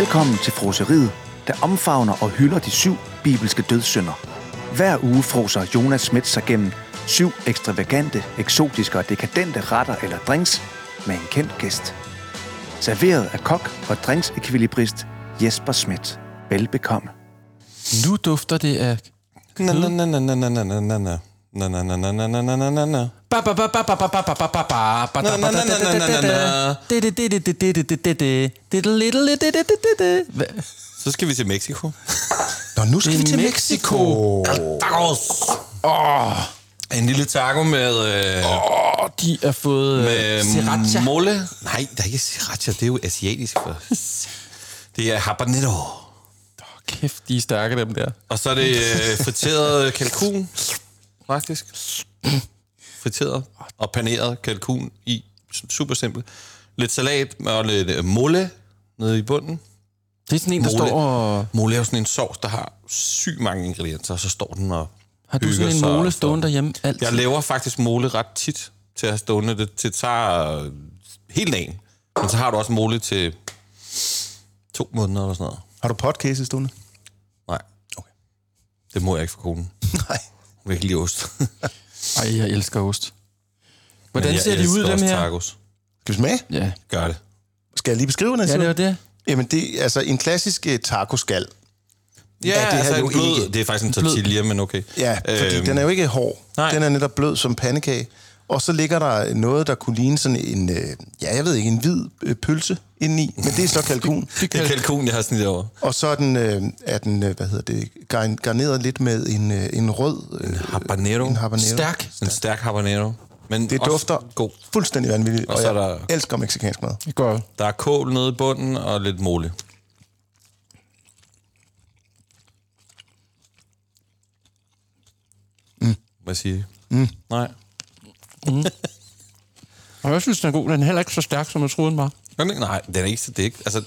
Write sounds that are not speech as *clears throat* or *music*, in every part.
Velkommen til froseriet, der omfavner og hylder de syv bibelske dødssynder. Hver uge froser Jonas Schmidt sig gennem syv ekstravagante, eksotiske og dekadente retter eller drinks med en kendt gæst. Serveret af kok og drinksekvilibrist Jesper Schmidt. Velbekomme. Nu dufter det af... Na na na na na na na na na na. Na na na na na na na na. Ba, ba, ba, ba, ba, ba, ba, ba, ba, ba, ba, Na, na, na, na, na, na, na. Så skal vi til Mexico. Nå, nu skal er vi til Mexico. Tacos. Oh. En lille taco med, øh, Åh, de har fået øh, med sriracha. mole. Nej, der er ikke sriracha. Det er jo asiatisk. For. Det er habanero. Kæft, de er stærke, dem der. Og så er det øh, friteret kalkun, faktisk. Friteret og paneret kalkun i. Super simpelt. Lidt salat og lidt øh, mole nede i bunden. Det er sådan en, der Mole. står og... Mole er jo sådan en sovs, der har sygt mange ingredienser, og så står den og Har du sådan en mole stående derhjemme altid? Jeg laver faktisk mole ret tit til at have stående. Det, det tager øh, hele dagen. Men så har du også mole til to måneder eller sådan noget. Har du podcast stående? Nej. Okay. Det må jeg ikke for konen. *laughs* Nej. Hun vil ikke lide ost. *laughs* Ej, jeg elsker ost. Hvordan ser de ud, dem her? Tacos. Skal vi smage? Ja. Gør det. Skal jeg lige beskrive den? ja, det var det. Jamen, det er altså en klassisk uh, taco-skal. Ja, det her altså jo en blød, ikke- det er faktisk en tortilla, men okay. Ja, fordi Øhm, den er jo ikke hård. nej. Den er netop blød som pandekage. Og så ligger der noget, der kunne ligne sådan en, øh, ja, jeg ved ikke, en hvid øh, pølse indeni, men det er så kalkun. *laughs* Det er kalkun, jeg har snit over. Og så er den, øh, er den øh, hvad hedder det, gar- garneret lidt med en, øh, en rød... Øh, Habanero. en habanero. Stærk. En stærk habanero. Men Det dufter god. fuldstændig vanvittigt, og, Og er jeg der- elsker mexikansk mad. Det går. Der er kål nede i bunden og lidt mole. Mm. Hvad siger I? Mm. Nej. *laughs* Og jeg synes, den er god. Den er heller ikke så stærk, som jeg troede, den var. Nej, den er ikke så det er ikke. Altså,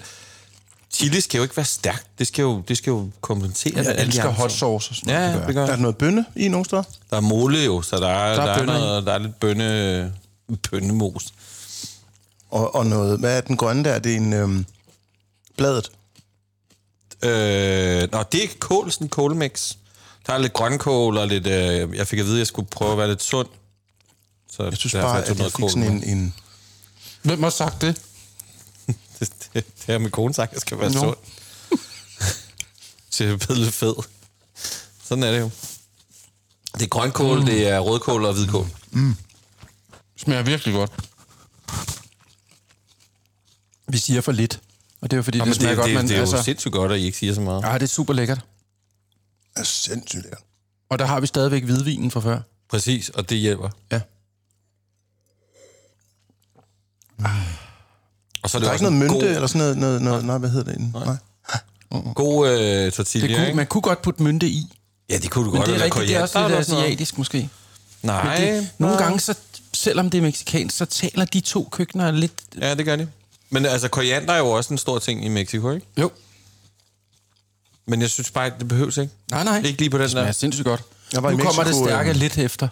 chili skal jo ikke være stærk. Det skal jo, det skal jo kompensere. Jeg elsker hot sauce og sådan noget. ja, det det gør. gør. Er der noget bønne i nogle steder? Der er mole jo, så der er, Der der er er, bønner i. noget, der er lidt bønne, bønnemos. Og, og noget, hvad er den grønne der? Det er en øhm, bladet. Øh, nå, det er kål, sådan en kålmix. Der er lidt grønkål og lidt... Øh, jeg fik at vide, at jeg skulle prøve at være lidt sund. Så Jeg synes bare, tog at jeg noget fik sådan en, en... Hvem har sagt det? *laughs* Det, det, det har min kone sagt, at jeg skal være Nå. sund. Så jeg er blevet lidt fed. Sådan er det jo. Det er grønkål, mm. det er rødkål og hvidkål. Smager virkelig godt. Vi siger for lidt. Og det er jo fordi, Nå, det men smager det, godt, det, men det er jo altså... sindssygt godt, at I ikke siger så meget. Ja, det er super lækkert. er sindssygt lækkert. Og der har vi stadigvæk hvidvinen fra før. Præcis, og det hjælper. Ja. Og så er Der det er også ikke noget en mynte god, eller sådan noget, noget, noget nej, hvad hedder det? Nej. god øh, tortilla, Det kunne, ikke? man kunne godt putte mynte i. Ja, det kunne du Men godt. det er rigtigt, det er også lidt noget. asiatisk måske. Nej, Det, nogle gange, så, selvom det er mexikansk, så taler de to køkkener lidt... Ja, det gør de. Men altså, koriander er jo også en stor ting i Mexico, ikke? Jo. Men jeg synes bare, det behøves ikke. Nej, nej. Ikke lige på den Det der. sindssygt godt. Jeg var i nu kommer det Mexico, stærke øh, lidt efter.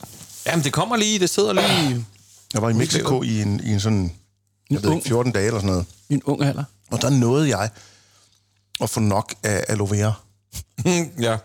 Jamen, det kommer lige, det sidder lige. Jeg var i Mexico i en, i en sådan, jeg ved ung. ikke, 14 dage eller sådan noget. I en ung alder. Og der nåede jeg at få nok af aloe vera. *laughs* ja.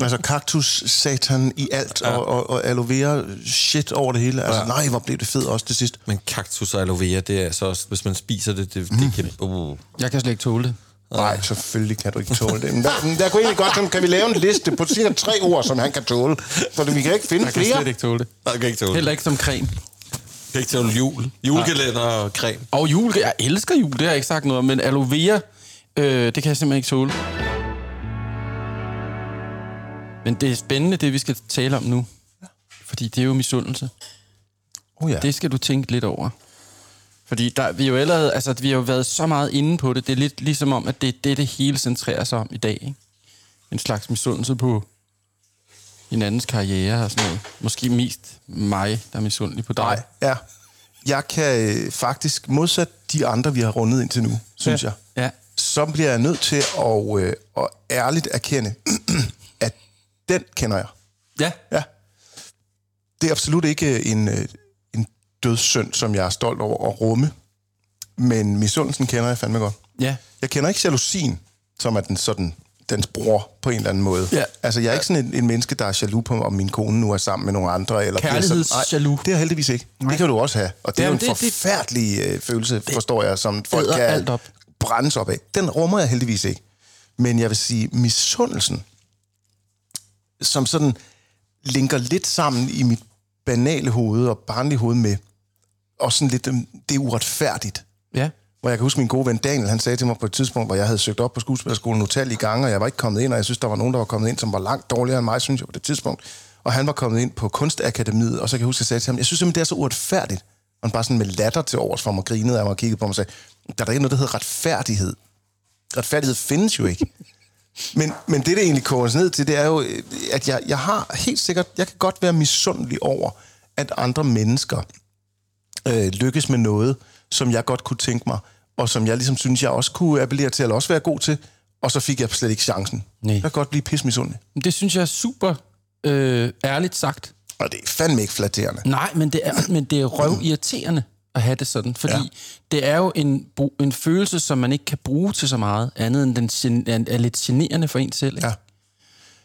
Altså kaktus, satan i alt, ja. og, og, og aloe vera shit over det hele. Altså, ja. nej, hvor blev det fedt også til sidst. Men kaktus og aloe vera, det er så også, hvis man spiser det, det, det kan... Uh. Jeg kan slet ikke tåle det. Nej, selvfølgelig kan du ikke tåle det. Men der, der kunne egentlig godt, kan vi lave en liste på cirka tre ord, som han kan tåle? For vi kan ikke finde Jeg kan flere. slet ikke tåle det. Jeg kan ikke tåle Heller ikke som creme. Kan ikke jul. Julekalender og creme. Og jul, jeg elsker jul, det har jeg ikke sagt noget om, men aloe vera, øh, det kan jeg simpelthen ikke tåle. Men det er spændende, det vi skal tale om nu. Fordi det er jo misundelse. Oh, ja. Det skal du tænke lidt over. Fordi der, vi, jo allerede, altså, vi har jo været så meget inde på det. Det er lidt ligesom om, at det er det, det hele centrerer sig om i dag. Ikke? En slags misundelse på hinandens karriere og sådan noget. Måske mest mig, der er misundelig på dig. Nej, ja. Jeg kan øh, faktisk, modsat de andre, vi har rundet indtil nu, synes Ja. jeg, Ja. så bliver jeg nødt til at, øh, at ærligt erkende, *clears throat* at den kender jeg. Ja. Ja. Det er absolut ikke en, øh, en dødssynd, som jeg er stolt over at rumme. Men misundelsen kender jeg fandme godt. Ja. Jeg kender ikke jalousien, som er den sådan dens bror på en eller anden måde. Ja. Altså, jeg er ikke sådan en, en menneske, der er jaloux på, om min kone nu er sammen med nogle andre. Eller Kærlighedsjaloux. Nej, det er jeg heldigvis ikke. Det kan du også have. Og det er jo Jamen, en det- det- forfærdelig øh, følelse, forstår jeg, som folk kan alt op. brændes op af. Den rummer jeg heldigvis ikke. Men jeg vil sige, misundelsen, som sådan linker lidt sammen i mit banale hoved og barnlige hoved med, og sådan lidt, øhm, det er uretfærdigt. Ja. Hvor jeg kan huske, min gode ven Daniel, han sagde til mig på et tidspunkt, hvor jeg havde søgt op på skuespillerskolen utallige gange, og jeg var ikke kommet ind, og jeg synes, der var nogen, der var kommet ind, som var langt dårligere end mig, synes jeg på det tidspunkt. Og han var kommet ind på kunstakademiet, og så kan jeg huske, at jeg sagde til ham, jeg synes simpelthen, det er så uretfærdigt. Og han bare sådan med latter til overs for mig grinede af mig og kiggede på mig og sagde, der er da ikke noget, der hedder retfærdighed. Retfærdighed findes jo ikke. Men, men det, det egentlig koges ned til, det er jo, øh, at jeg, jeg har helt sikkert, jeg kan godt være misundelig over, at andre mennesker øh, lykkes med noget, som jeg godt kunne tænke mig, og som jeg ligesom synes, jeg også kunne appellere til, eller også være god til, og så fik jeg slet ikke chancen. Nej. Jeg kan godt blive pismisundelig. Det synes jeg er super øh, ærligt sagt. Og det er fandme ikke flatterende. Nej, men det er, men det er røvirriterende at have det sådan, fordi Ja. det er jo en, en følelse, som man ikke kan bruge til så meget, andet end den gen- er, lidt generende for en selv. Ikke? Ja.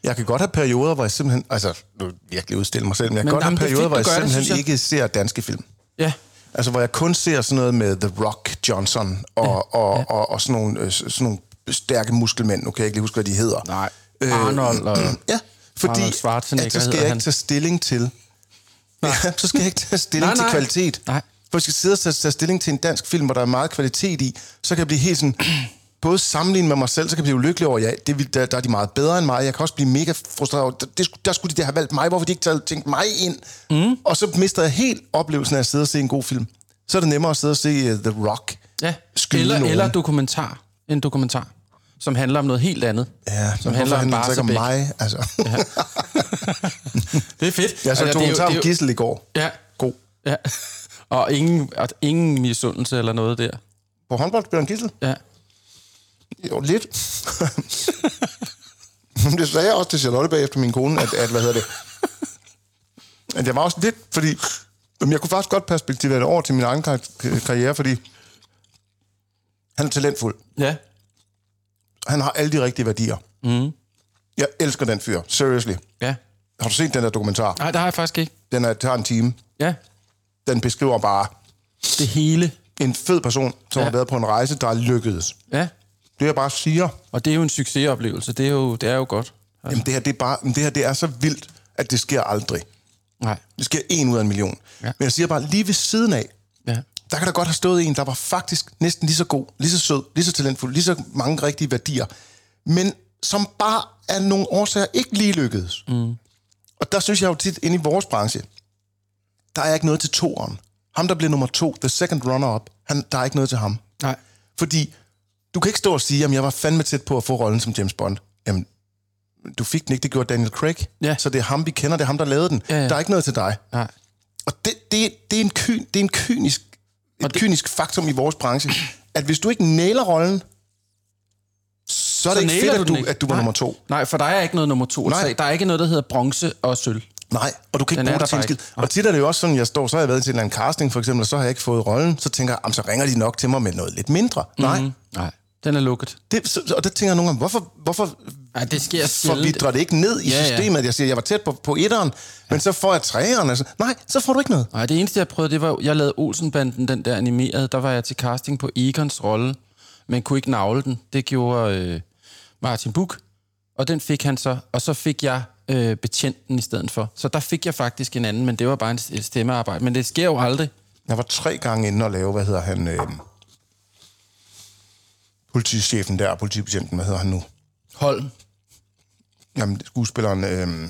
Jeg kan godt have perioder, hvor jeg simpelthen... Altså, nu virkelig udstille mig selv, men jeg kan Men godt have jamen, det er perioder, hvor jeg gør det, simpelthen synes jeg. ikke ser danske film. ja. Altså, hvor jeg kun ser sådan noget med The Rock Johnson og, ja, og, ja. og, og sådan, nogle, øh, sådan nogle stærke muskelmænd. Nu kan jeg ikke lige huske, hvad de hedder. Nej. Arnold og... *clears throat* Ja, fordi Arnold at så skal hedder jeg ikke han. tage stilling til... *laughs* Ja, så skal jeg ikke tage stilling Nej, til nej. kvalitet. Nej. For jeg skal sidde og tage, tage stilling til en dansk film, hvor der er meget kvalitet i, så kan jeg blive helt sådan... *clears throat* Både sammenlignet med mig selv, så kan jeg blive ulykkelig over, ja, det, der, der er de meget bedre end mig. Jeg kan også blive mega frustreret over, det, skulle- der skulle de da have valgt mig. Hvorfor de ikke tænkt mig ind? Mm. Og så mister jeg helt oplevelsen af at sidde og se en god film. Så er det nemmere at sidde og se uh, The Rock. Ja, eller, nogen. eller dokumentar. En dokumentar, som handler om noget helt andet. Ja, som handler om så ikke om mig? Altså. *laughs* Det er fedt. Jeg så Altså, dokumentar om Gissel i går. Ja, God. ja. *laughs* Og ingen, ingen misundelse eller noget der. På håndboldspilleren Gissel? Ja. Jo, lidt. det sagde jeg også til Charlotte bagefter min kone, at, at hvad hedder det, at jeg var også lidt, fordi jamen, jeg kunne faktisk godt perspektivere det over til min egen kar- karriere, fordi han er talentfuld. Ja. Han har alle de rigtige værdier. Mm. Jeg elsker den fyr, seriously. Ja. Har du set den der dokumentar? Nej, det har jeg faktisk ikke. Den er, tager en time. Ja. Den beskriver bare Det hele. en fed person, som. Ja. har været på en rejse, der er lykkedes. Ja. Det jeg bare siger, Og det er jo en succesoplevelse. Det er jo, det er jo godt. jamen det her, det er bare, det her det er så vildt, at det sker aldrig. Nej. Det sker en ud af en million. Ja. Men jeg siger bare, lige ved siden af, Ja. der kan der godt have stået en, der var faktisk næsten lige så god, lige så sød, lige så talentfuld, lige så mange rigtige værdier, men som bare af nogle årsager ikke lige lykkedes. Mm. Og der synes jeg jo tit, inde i vores branche, der er ikke noget til toeren. Ham, der bliver nummer to, the second runner-up, han, der er ikke noget til ham. Nej. Fordi du kan ikke stå og sige, at jeg var fandme tæt på at få rollen som James Bond. Jamen, du fik den ikke, det gjorde Daniel Craig. Ja. Så det er ham, vi kender, det er ham, der lavede den. Ja, ja. Der er ikke noget til dig. Nej. Og det, det, det, er en ky, det er en kynisk, et det- kynisk faktum i vores branche, at hvis du ikke nailer rollen, så er det ikke nailer fedt, at den du, ikke. at du var Nej. nummer to. Nej, for der er ikke noget nummer to og tre. Der er ikke noget, der hedder bronze og sølv. Nej, og du kan ikke Den bruge det der til en bare skid. ikke. Og tit er det jo også sådan, jeg står, så har jeg været til en eller anden casting for eksempel, og så har jeg ikke fået rollen, så tænker jeg, "Jamen, så ringer de nok til mig med noget lidt mindre. Mm. Nej, Nej. Den er lukket. det, så, og det tænker jeg nogle gange, hvorfor, hvorfor Nej, det sker forvidrer det ikke ned i Ja, ja. systemet? Jeg siger, jeg var tæt på, på etteren, men så får jeg treeren. Altså. Nej, så får du ikke noget. Nej, det eneste, jeg prøvede, det var, jeg lavede Olsenbanden, den der animerede. Der var jeg til casting på Egons rolle, men kunne ikke navle den. Det gjorde øh, Martin Buch, og den fik han så. Og så fik jeg øh, betjenten i stedet for. Så der fik jeg faktisk en anden, men det var bare en et stemmearbejde. Men det sker jo aldrig. Jeg var tre gange inde og lave, hvad hedder han, øh, politichefen der, politibetjenten, hvad hedder han nu? Holm. Jamen, skuespilleren... Øh,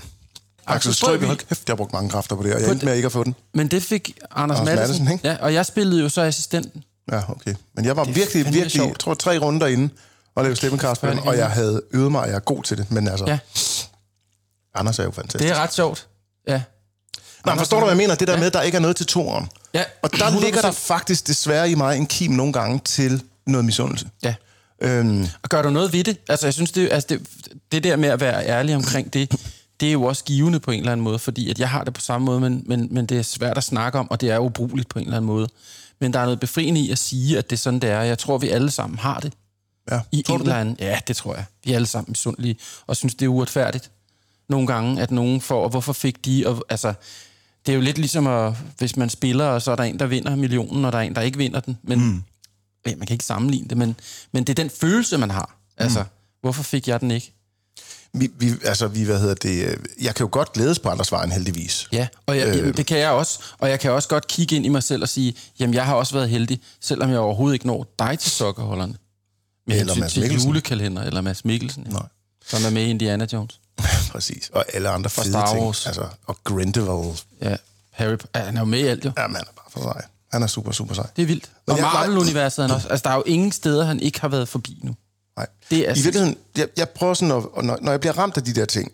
Axel Strøby. Hold kæft, jeg har brugt mange kræfter på det, og jeg På endte med ikke at få den. Men det fik Anders, Anders Madsen. Ikke? Ja, og jeg spillede jo så assistenten. Ja, okay. Men jeg var Det virkelig, virkelig, sjovt. tror, tre runder inde og lavede på den, og jeg havde øvet mig, og jeg er god til det. Men altså, Ja, Anders er jo fantastisk. det er ret sjovt. Ja. Men forstår du, hvad jeg mener? Det der med, at der ikke er noget til toeren. Ja, Og der 100%. ligger der faktisk desværre i mig en kim nogle gange til noget misundelse. Ja. Øhm, Og gør du noget ved det? Altså, jeg synes, det, altså det, det der med at være ærlig omkring det, det er jo også givende på en eller anden måde, fordi at jeg har det på samme måde, men, men, men det er svært at snakke om, og det er ubrugeligt på en eller anden måde. Men der er noget befriende i at sige, at det er sådan, det er. Jeg tror, vi alle sammen har det. Ja. I Tror en du eller det? anden. Ja, det tror jeg. Vi er alle sammen misundelige, og synes, det er uretfærdigt. Nogle gange, at nogen får, og hvorfor fik de, og altså, det er jo lidt ligesom, at, hvis man spiller, og så er der en, der vinder millionen, og der er en, der ikke vinder den. Men mm. Ja, man kan ikke sammenligne det, men, men det er den følelse, man har. Altså, hvorfor fik jeg den ikke? Vi, vi, altså, vi, hvad hedder det, jeg kan jo godt glædes på andres vejen, heldigvis. Ja, og jeg, øh. det kan jeg også. Og jeg kan også godt kigge ind i mig selv og sige, jamen jeg har også været heldig, selvom jeg overhovedet ikke når dig til sokkerholderne. Med Eller Mads til Mikkelsen. julekalender, eller Mads Mikkelsen, ja. Nej. som er med i Indiana Jones. *laughs* Præcis. Og alle andre fede Star ting. Wars. Altså, og Grindelwald. Ja, Harry, ja, han er jo med i alt jo. Jamen, han er bare for sej. Han er super, super sej. Det er vildt. Men Og Marvel-universet er han også. Altså, der er jo ingen steder, han ikke har været forbi nu. Nej. Det er I virkeligheden, jeg, jeg prøver sådan, at, når, når jeg bliver ramt af de der ting,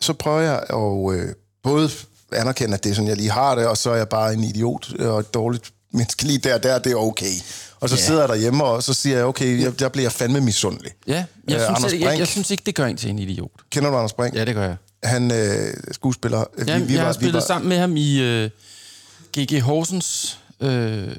så prøver jeg at øh, både anerkende, at det er sådan, jeg lige har det, og så er jeg bare en idiot og et dårligt menneske lige der, der, det er okay. Og så Ja. sidder jeg derhjemme, og så siger jeg, okay, jeg, der bliver jeg fandme misundelig. Ja, jeg, Øh, synes, Anders jeg, jeg, jeg synes ikke, det gør en til en idiot. Kender du Anders Brink? Ja, det gør jeg. Han øh, skuespiller. Ja, vi, jeg har spillet sammen med ham i øh, G.G. Horsens øh,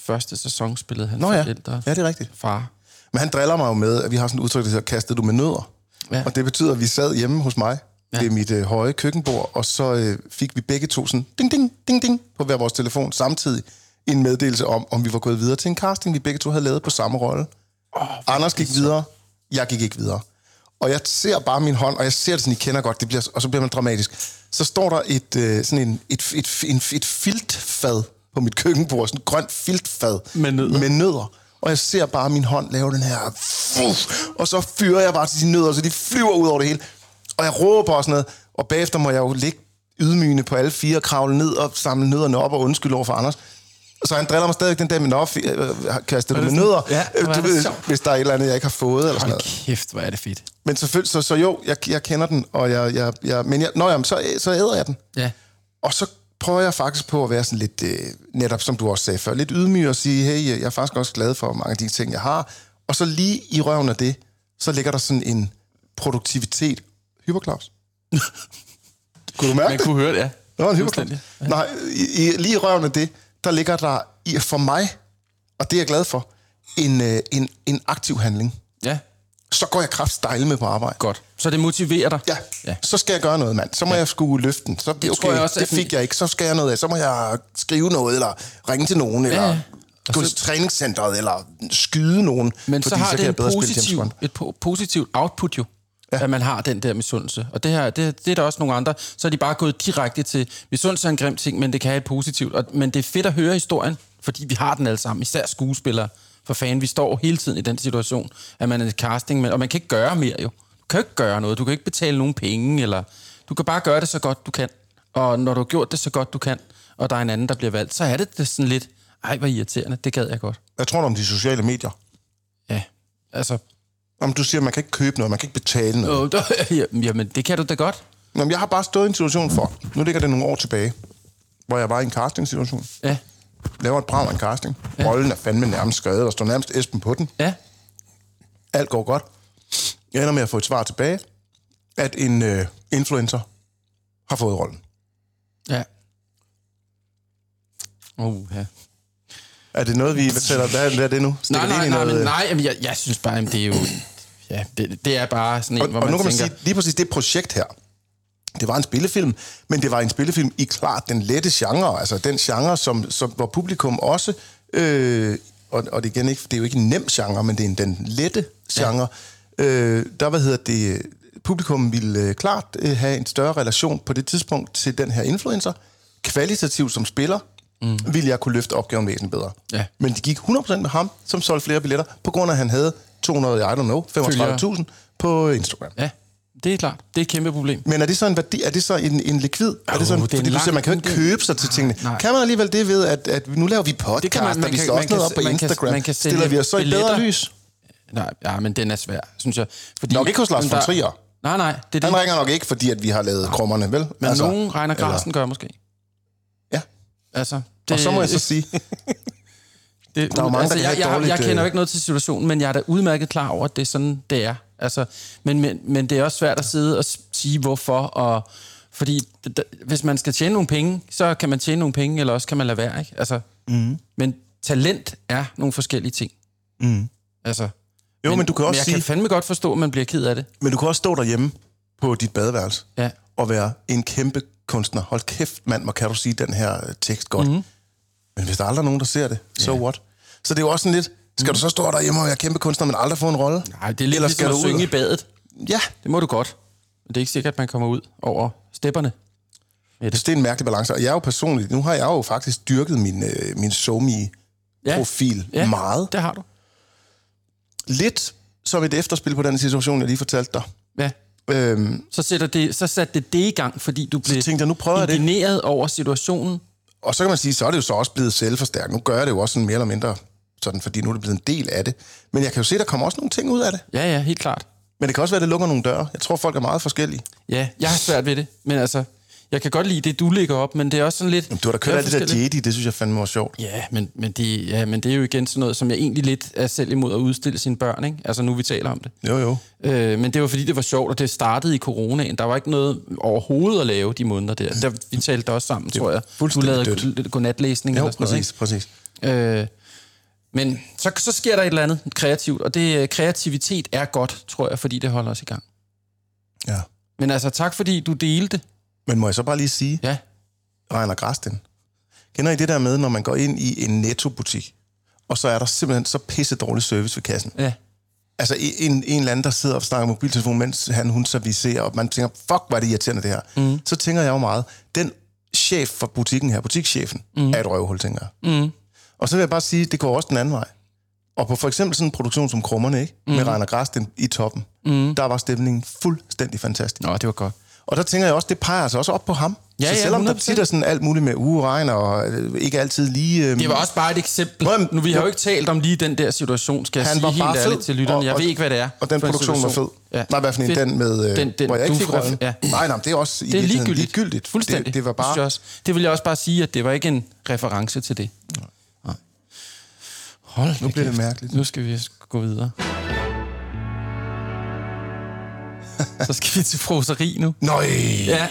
første sæson, spillede han Nå ja. forældre. ja, det er rigtigt. Far. Men han driller mig jo med, at vi har sådan et udtryk, der hedder, kastede du med nødder? Ja. Og det betyder, at vi sad hjemme hos mig Ja. ved mit øh, høje køkkenbord, og så øh, fik vi begge to sådan ding, ding, ding, ding på hver vores telefon samtidig en meddelelse om, om vi var gået videre til en casting, vi begge to havde lavet på samme rolle. Oh, Anders gik videre, jeg gik ikke videre. Og jeg ser bare min hånd, og jeg ser det sådan, I kender godt, det bliver, og så bliver man dramatisk. Så står der et, øh, sådan en, et, et, et, et filtfad på mit køkkenbord, sådan et grønt filtfad Med nødder. med nødder. Og jeg ser bare min hånd lave den her... Og så fyrer jeg bare til de nødder, så de flyver ud over det hele. Og jeg råber og sådan noget. Og bagefter må jeg jo ligge ydmygende på alle fire, kravle ned og samle nødderne op og undskylde over for Anders. Så han driller mig stadig den dag med, Nå, fi- øh, kaster du med nødder, Ja, øh, du ved, hvis der er et eller andet, jeg ikke har fået, eller sådan noget. kæft, hvor er det fedt. Men selvfølgelig, så, så jo, jeg, jeg kender den, og jeg, jeg, jeg men jeg, nå, jamen, så, så æder jeg den. Ja. Og så prøver jeg faktisk på at være sådan lidt, øh, netop som du også sagde før, lidt ydmyg og sige, hey, jeg er faktisk også glad for mange af de ting, jeg har. Og så lige i røven af det, så ligger der sådan en produktivitet. Hyperklaus. *laughs* Kunne du mærke Man det? kunne høre det, ja. Var en hyperklaus. Fuldstændig. Nej, i, i, lige i røven af det, der ligger der i, for mig, og det er jeg glad for, en, øh, en, en aktiv handling. Ja, Så går jeg kraftstejle med på arbejde. godt. Så det motiverer dig? Ja, ja. så skal jeg gøre noget, mand. Så må ja. jeg skulle løfte den. Så, det okay, tror jeg også, det at- fik jeg ikke. Så skal jeg noget af. Så må jeg skrive noget, eller ringe til nogen, eller ja. Og gå så- til træningscenteret, eller skyde nogen. Men så fordi har kan det jeg en bedre positiv, et po- positivt output jo, ja. at man har den der misundelse. Og det, her, det, det er der også nogle andre. Så er de bare gået direkte til, misundelse er en grim ting, men det kan have et positivt. Og, men det er fedt at høre historien, fordi vi har den alle sammen, især skuespillere. For fanden, vi står hele tiden i den situation, at man er casting, og man kan ikke gøre mere jo. Du kan ikke gøre noget, du kan ikke betale nogen penge, eller du kan bare gøre det så godt du kan. Og når du har gjort det så godt du kan, og der er en anden, der bliver valgt, så er det, det sådan lidt, ej, hvor irriterende, det gad jeg godt. Hvad tror du om de sociale medier? Ja, altså, Om du siger, at man kan ikke købe noget, man kan ikke betale noget. Åh, der- *laughs* Jamen, det kan du da godt. Jamen, jeg har bare stået i en situation for, nu ligger det nogle år tilbage, hvor jeg var i en casting-situation. Ja. Laver et brag af en casting. Ja. Rollen er fandme nærmest skrevet, der står nærmest Esben på den. Ja. Alt går godt. Jeg ender med at få et svar tilbage, at en øh, influencer har fået rollen. Ja. Oh, ja. Er det noget, vi... Hvad, tæller, hvad, hvad er det nu? Stikker Nej, nej, nej, noget, men øh, nej, jamen, jeg, jeg synes bare, det er jo... Ja, det, det er bare sådan en, Og, hvor og man nu kan man tænker... sige, lige præcis det projekt her, det var en spillefilm, men det var en spillefilm i klart den lette genre, altså den genre, som, som hvor publikum også, øh, og, og det, igen ikke, det er jo ikke en nem genre, men det er en, den lette genre, ja. øh, der, hvad hedder det, publikum ville øh, klart øh, have en større relation på det tidspunkt til den her influencer. Kvalitativt som spiller, mm. ville jeg kunne løfte opgaven væsentligt bedre. Ja. Men de gik 100% med ham, som solgte flere billetter, på grund af, at han havde 200, I don't know, 35.000 på Instagram. Ja, det er klart. Det er et kæmpe problem. Men er det så en værdi? Er det så en, en likvid? er det sådan, det er en fordi du lang- siger, man kan jo ikke købe sig til tingene. nej. Kan man alligevel det ved, at, at nu laver vi podcast, Det kan man- man vi kan- slår man også kan- noget op på man kan- Instagram. man kan Stiller vi os så i bedre billetter. lys? Nej, ja, men den er svær, synes jeg. Fordi, Nok ikke hos Lars von Trier. Nej, nej, det er Han det. ringer nok ikke, fordi at vi har lavet krummerne, vel? Men altså, nogen regner Carsten gør måske. Ja, Altså, det, og så må jeg så sige, *laughs* Det, Der er jo mange, altså, der kan jeg, jeg, jeg kender jo øh, ikke noget til situationen, men jeg er da udmærket klar over, at det er sådan, det er. Altså, men, men, men det er også svært at sidde og sige hvorfor, og fordi hvis man skal tjene nogle penge, så kan man tjene nogle penge, eller også kan man lade være, ikke? Altså, mm. Men talent er nogle forskellige ting. Mm. Altså, Jo, men, men du kan men også jeg sige, kan fandme godt forstå, at man bliver ked af det. men du kan også stå derhjemme på dit badeværelse Ja. og være en kæmpe kunstner. Hold kæft, mand, hvor kan du sige den her tekst godt. Mm. Men hvis der aldrig er nogen, der ser det, so what? Så det er jo også sådan lidt, skal du så stå derhjemme og være kæmpe kunstner, men aldrig få en rolle? Nej, det er lidt Eller ligesom skal at du ud synge i badet. Ja, Det må du godt. Men det er ikke sikkert, at man kommer ud over stepperne. det er en mærkelig balance. Og jeg er jo personligt, nu har jeg jo faktisk dyrket min, øh, min SoMe-profil ja. meget. det har du. Lidt som et efterspil på den situation, jeg lige fortalte dig. Ja. Øhm, Så, sætter det, så satte det det i gang, fordi du blev tænkte jeg, nu prøver jeg det. indigneret over situationen. og så kan man sige, så er det jo så også blevet selvforstærket. Nu gør jeg det jo også sådan mere eller mindre, sådan, fordi nu er det blevet en del af det. Men jeg kan jo se, der kommer også nogle ting ud af det. Ja, ja, helt klart. Men det kan også være, at det lukker nogle døre. Jeg tror, folk er meget forskellige. Ja, jeg har svært ved det. Men altså, jeg kan godt lide det, du lægger op, men det er også sådan lidt... Jamen, du har da kørt alt det der. Jedi, det synes jeg fandme var sjovt. Ja men, men det, ja, men det er jo igen sådan noget, som jeg egentlig lidt er selv imod at udstille sine børn, ikke? Altså nu vi taler om det. Jo, jo. Øh, men det var fordi, det var sjovt, og det startede i coronaen. Der var ikke noget overhovedet at lave de måneder der. der vi talte også sammen, tror jeg. Du lavede godnatlæsning Jo, eller sådan præcis, præcis. noget. Ikke? Øh, men så, så sker der et eller andet kreativt, og det øh, kreativitet er godt, tror jeg, fordi det holder os i gang. Ja. Men altså, tak fordi du delte. Men må jeg så bare lige sige, Ja, Reiner Grasten, kender I det der med, når man går ind i en nettobutik, og så er der simpelthen så pisse dårlig service ved kassen? ja. Altså en, en eller anden, der sidder og snakker mobiltelefon, mens han, hun servicerer, og man tænker, fuck, hvor er det irriterende det her. Mm. Så tænker jeg jo meget, den chef for butikken her, butikschefen, mm. er et røvhul, tænker jeg. Mm. Og så vil jeg bare sige, det går også den anden vej. Og på for eksempel sådan en produktion som Krummerne, ikke? Mm. med Reiner Grasten i toppen, mm. der var stemningen fuldstændig fantastisk. Nå, det var godt. Og der tænker jeg også, det peger altså også op på ham. Ja, så ja, selvom der 100%. tit er sådan alt muligt med ugeregn og øh, ikke altid lige... Øh, Det var også bare et eksempel. Nå, Nu, vi har jo ikke talt om lige den der situation, skal jeg Han sige var helt bare ærligt fed, til lytterne. og- Jeg og- ved ikke, hvad det er. Og den produktion var fed. Ja. Nej, hvad for en? Fedt. Den med... Øh, Den, den, hvor jeg ikke fik rollen. Ja. Nej, nej, det er også i Det er ligegyldigt. ligegyldigt. Fuldstændig. Det, det var Det, jeg bare... også. det vil jeg også bare sige, at det var ikke en reference til det. Nej. Hold Nu bliver det mærkeligt. Nu skal vi gå videre. Så skal vi til froseri nu. Nøj! Ja,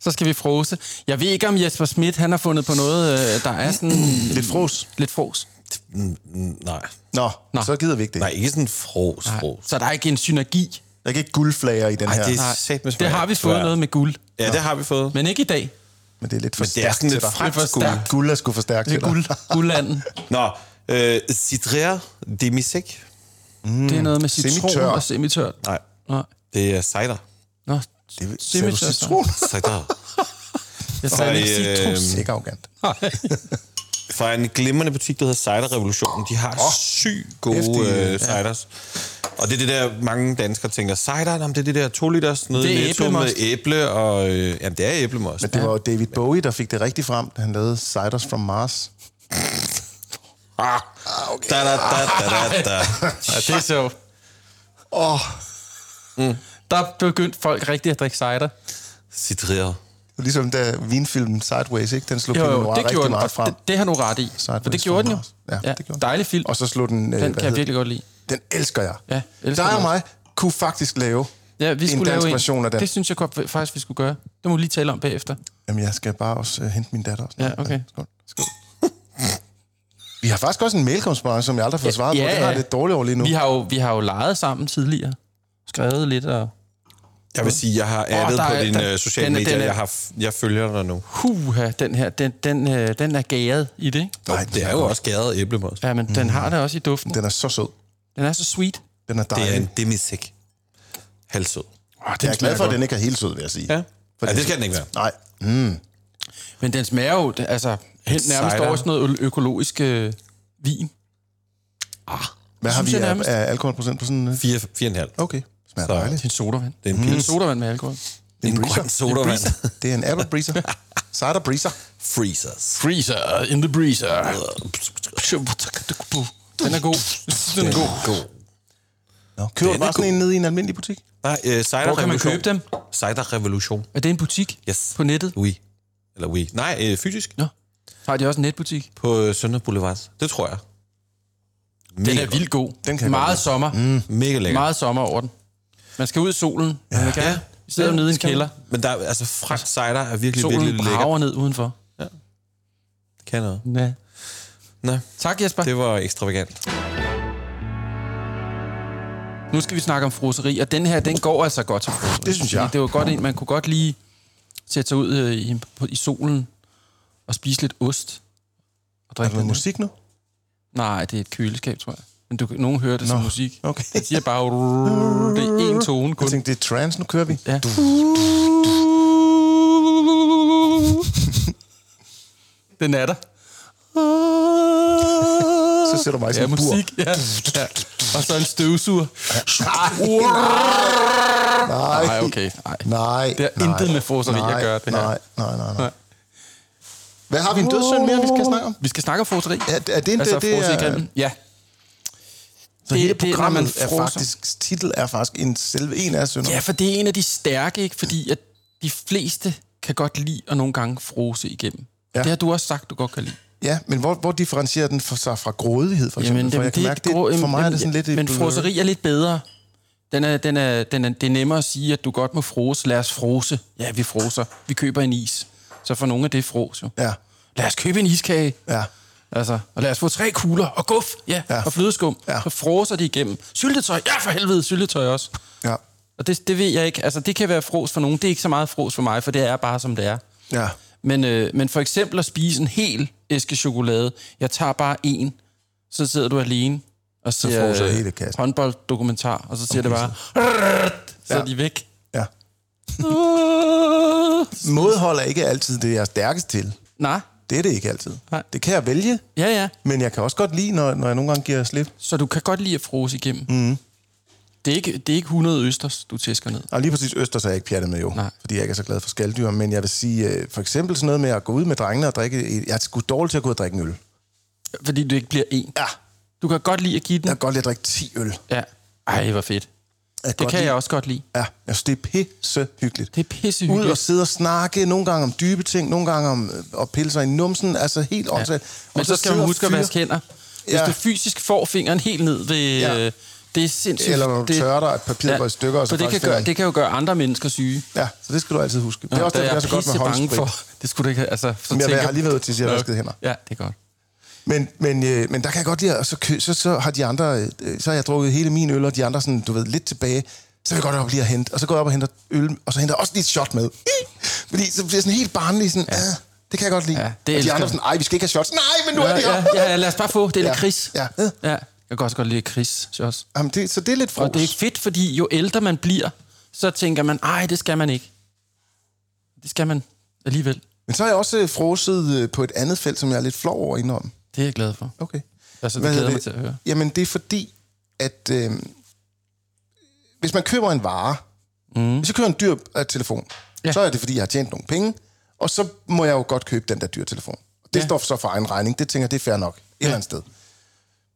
så skal vi frose. Jeg ved ikke, om Jesper Schmidt han har fundet på noget, øh, der er sådan... Lidt fros. Lidt fros. Mm, Nej. Nå, Nå. så gider vi ikke det. Nej, ikke sådan fros, Nej. fros. Så der er ikke en synergi. Jeg kan ikke guldflager i den Ej, her. det er Nej, satme det har vi fået noget med guld. Ja, det har vi fået. Men ikke i dag. Men det er lidt for Men det er stærkt sådan til lidt dig. fransk er guld. stærkt. Guld er sgu for stærkt Det til er dig. guld, guldanden. Nå, øh, Cidrer demisek. Mm. Det er noget med citron Semitør. og semitørt. Nej, Nej. det er cider. Nå, Det sagde du citron. *laughs* Cider. Jeg sagde ikke øh, citrus. Ikke arrogant. *laughs* Fra en glimrende butik, der hedder Cider Revolution. De har oh, sygt gode øh, ciders. Og det er det der, mange danskere tænker, cider, jamen, det er det der 2 liters nede Det er i Netto med æble, og øh, jamen, det er æblemost. Men det var jo David Bowie, der fik det rigtigt frem, da han lavede Ciders from Mars. Ah, okay. da, da, da, da, da. *laughs* Ja, det er sjovt. Åh, Der begyndte folk rigtig at drikke cider. Cidrer. ligesom da vinfilmen Sideways, ikke? Den slog Jo, Pinot jo, Noir det rigtig gjorde den. meget og frem. Det, det har du ret i. Sideways For det gjorde den jo. Mars. Ja, det gjorde den. Dejlig film. Og så slog den... øh, Den hvad kan jeg virkelig godt lide. Den elsker jeg. Ja, elsker Der den og også. mig kunne faktisk lave Ja, vi en skulle dansk lave version af den. Det synes jeg godt, faktisk, vi skulle gøre. Det må vi lige tale om bagefter. Jamen, jeg skal bare også uh, hente min datter. og sådan Ja, okay. Skål. Skål. Vi har faktisk også en mailkorrespondance, som jeg aldrig har fået svaret ja, på. Det har ja. jeg lidt dårligt over lige nu. Vi har jo, vi har jo leget sammen tidligere. Skrevet lidt og... Jeg vil sige, jeg har addet der på er- dine der- øh, sociale den er- medier. den er- Jeg, har, jeg følger dig nu. Huha, den her, den, den, øh, den er gæret i det? Nej, det er jo også gæret æblemost. Ja, men den har det også i duften. Den er så sød. Den er så sweet. Den er Det er dejlig. en demisek. Halvsød. Oh, jeg er glad for, at den ikke er helt sød, vil jeg sige. Ja. ja, det skal den ikke være. Nej. Mm. Men den smager jo altså, helt nærmest Cider. over sådan noget ø- økologisk øh, vin. Hvad har synes vi jeg af, nærmest. af alkoholprocent på sådan... Uh... 4, 4,5. Okay. Smager Så- dejligt. Det er en sodavand. Det er en Det er en pils. sodavand med alkohol. En breezer. grøn sodavand. Det er en apple breezer. *laughs* Cider breezer. Freezers. Freezer in the breezer. Den er god. Den er god. God. Nå, køber du Den bare er sådan en ned i en almindelig butik? Nej, øh, Cider Hvor kan man Revolution. købe dem? Cider Revolution. Er det en butik Yes. på nettet? Oui. Eller oui. Nej, øh, fysisk. Nå. Har de også en netbutik? På øh, Sønder Boulevard. Det tror jeg. Den Mega er vildt god. Den kan Meget sommer. Mm. Mega lækker. Meget sommer over den. Man skal ud i solen. Man vil gerne Vi sidder Ja, ja, nede i en kælder. Men der, er- altså, fransk cider er virkelig, Solen virkelig lækker. brager ned udenfor. Kan noget. Ja. Nå, Tak, Jesper. det var ekstravagant. Nu skal vi snakke om froseri, og den her, den går altså godt til froseri. Det synes jeg. Det var godt en, man kunne godt lige sætte sig ud øh, i, på, i solen og spise lidt ost. Og Er drikke der noget lidt. musik nu? Nej, det er et køleskab, tror jeg. Men du, nogen hører det som Nå, musik. okay. Det siger bare, det er én tone kun. Jeg tænkte, det er trance, nu kører vi. Ja. *laughs* Den er der. Så sætter du mig i Ja, bur. musik. Ja. ja. Og så en støvsuger. Nej, Nej, okay. Nej. nej. Det har nej, intet med froseri at gøre, det her. Nej, nej, nej, nej. Hvad har vi en dødssynd mere, vi skal snakke om? Vi skal snakke om froseri. Er, er det, altså, det, det er. Ja. så det- hele det er, programmet man er faktisk, titel er faktisk en selve en af synderne. ja, for det er en af de stærke, ikke? Fordi at de fleste kan godt lide at nogle gange frose igennem. Ja. Det har du også sagt, du godt kan lide. Ja, men hvor, hvor differentierer den for sig fra grådighed, for eksempel? for jeg kan mærke, det, for mig er jamen, det sådan lidt... Men froseri er lidt bedre. Den er, den er, den er, det er nemmere at sige, at du godt må frose. Lad os frose. Ja, vi froser. Vi køber en is. Så for nogle af det fros jo. Ja, Lad os købe en iskage. ja. Altså, og lad os få tre kugler og guf, ja, Ja. ja. og flødeskum. Ja. Ja. Så froser de igennem. Syltetøj, ja for helvede, syltetøj også. Ja, Og det, det ved jeg ikke. Altså, det kan være fros for nogen. Det er ikke så meget fros for mig, for det er bare, som det er. ja. Men, øh, men for eksempel at spise en hel æske chokolade. Jeg tager bare en, så sidder du alene og Så ser øh, hele kassen. håndbolddokumentar, og så siger Okay, det bare, så Ja. er de væk. *laughs* Modhold er ikke altid det, jeg er stærkest til. Nej, Det er det ikke altid. Nej. Det kan jeg vælge, ja ja. men jeg kan også godt lide, når, når jeg nogle gange giver slip. Så du kan godt lide at frose igennem. Mhm. Mm. Det, er ikke, det er ikke 100 østers, du tæsker ned. Og lige præcis Østers er jeg ikke pjattet med jo, Nej. fordi jeg ikke er så glad for skalddyr. Men jeg vil sige, øh, for eksempel sådan noget med at gå ud med drengene og drikke... Jeg er sgu dårlig til at gå ud og drikke en øl. Fordi det ikke bliver en. Ja, Du kan godt lide at give den. jeg kan godt lide at drikke 10 øl. Ja. Ej, hvor fedt. Jeg Det kan lide, jeg også godt lide. Ja, jeg synes, det er pisse hyggeligt. Det er Ud pissehyggeligt. og sidde og snakke, nogle gange om dybe ting, nogle gange om øh, at pille sig i numsen, altså helt ja. åndssvagt. Men Og så skal man huske at vaske hænder. Hvis Ja. du fysisk får fingeren helt ned ved... Ja. Ja. Det er sindssygt. Eller når du det, tørrer dig, at papiret går i stykker, og så det kan, gøre, det kan jo gøre andre mennesker syge. Ja, så det skal du altid huske. Det er Ja, også det er så godt med pisse håndsprit. for. *laughs* Det skulle du ikke altså, så Men jeg, tænker- har lige været til at sige, at jeg vaskede hænder. Ja, det er godt. Men, men, øh, men der kan jeg godt lide, at så, kø- så, så har de andre, øh, så har jeg drukket hele min øl, og de andre sådan, du ved, lidt tilbage. Så vil jeg godt op lige at hente, og så går jeg op og henter øl, og så henter jeg også lige et shot med. Fordi så bliver jeg sådan helt barnlig, sådan, ja. det kan jeg godt lide. Ja, det og de andre sådan, ej, vi skal ikke have shots. Nej, men nu er Ja, de her. ja, ja, lad os bare få. Det er Ja. lidt kris. Ja. ja. Jeg kan også godt lide kris, også. Jamen, det, så det er lidt fros. Og det er fedt, fordi jo ældre man bliver, så tænker man, ej, det skal man ikke. Det skal man alligevel. Men så har jeg også øh, froset øh, på et andet felt, som jeg er lidt flov over indom. Det er jeg glad for. Okay. Altså, det Hvad glæder hedder mig til at høre. Jamen, det er fordi, at øh, hvis man køber en vare, mm. hvis jeg køber en dyr øh, telefon, ja. Så er det fordi, jeg har tjent nogle penge, og så må jeg jo godt købe den der dyre telefon. Det ja. Står så for egen regning. Det tænker jeg, det er fair nok. Et ja. eller andet sted.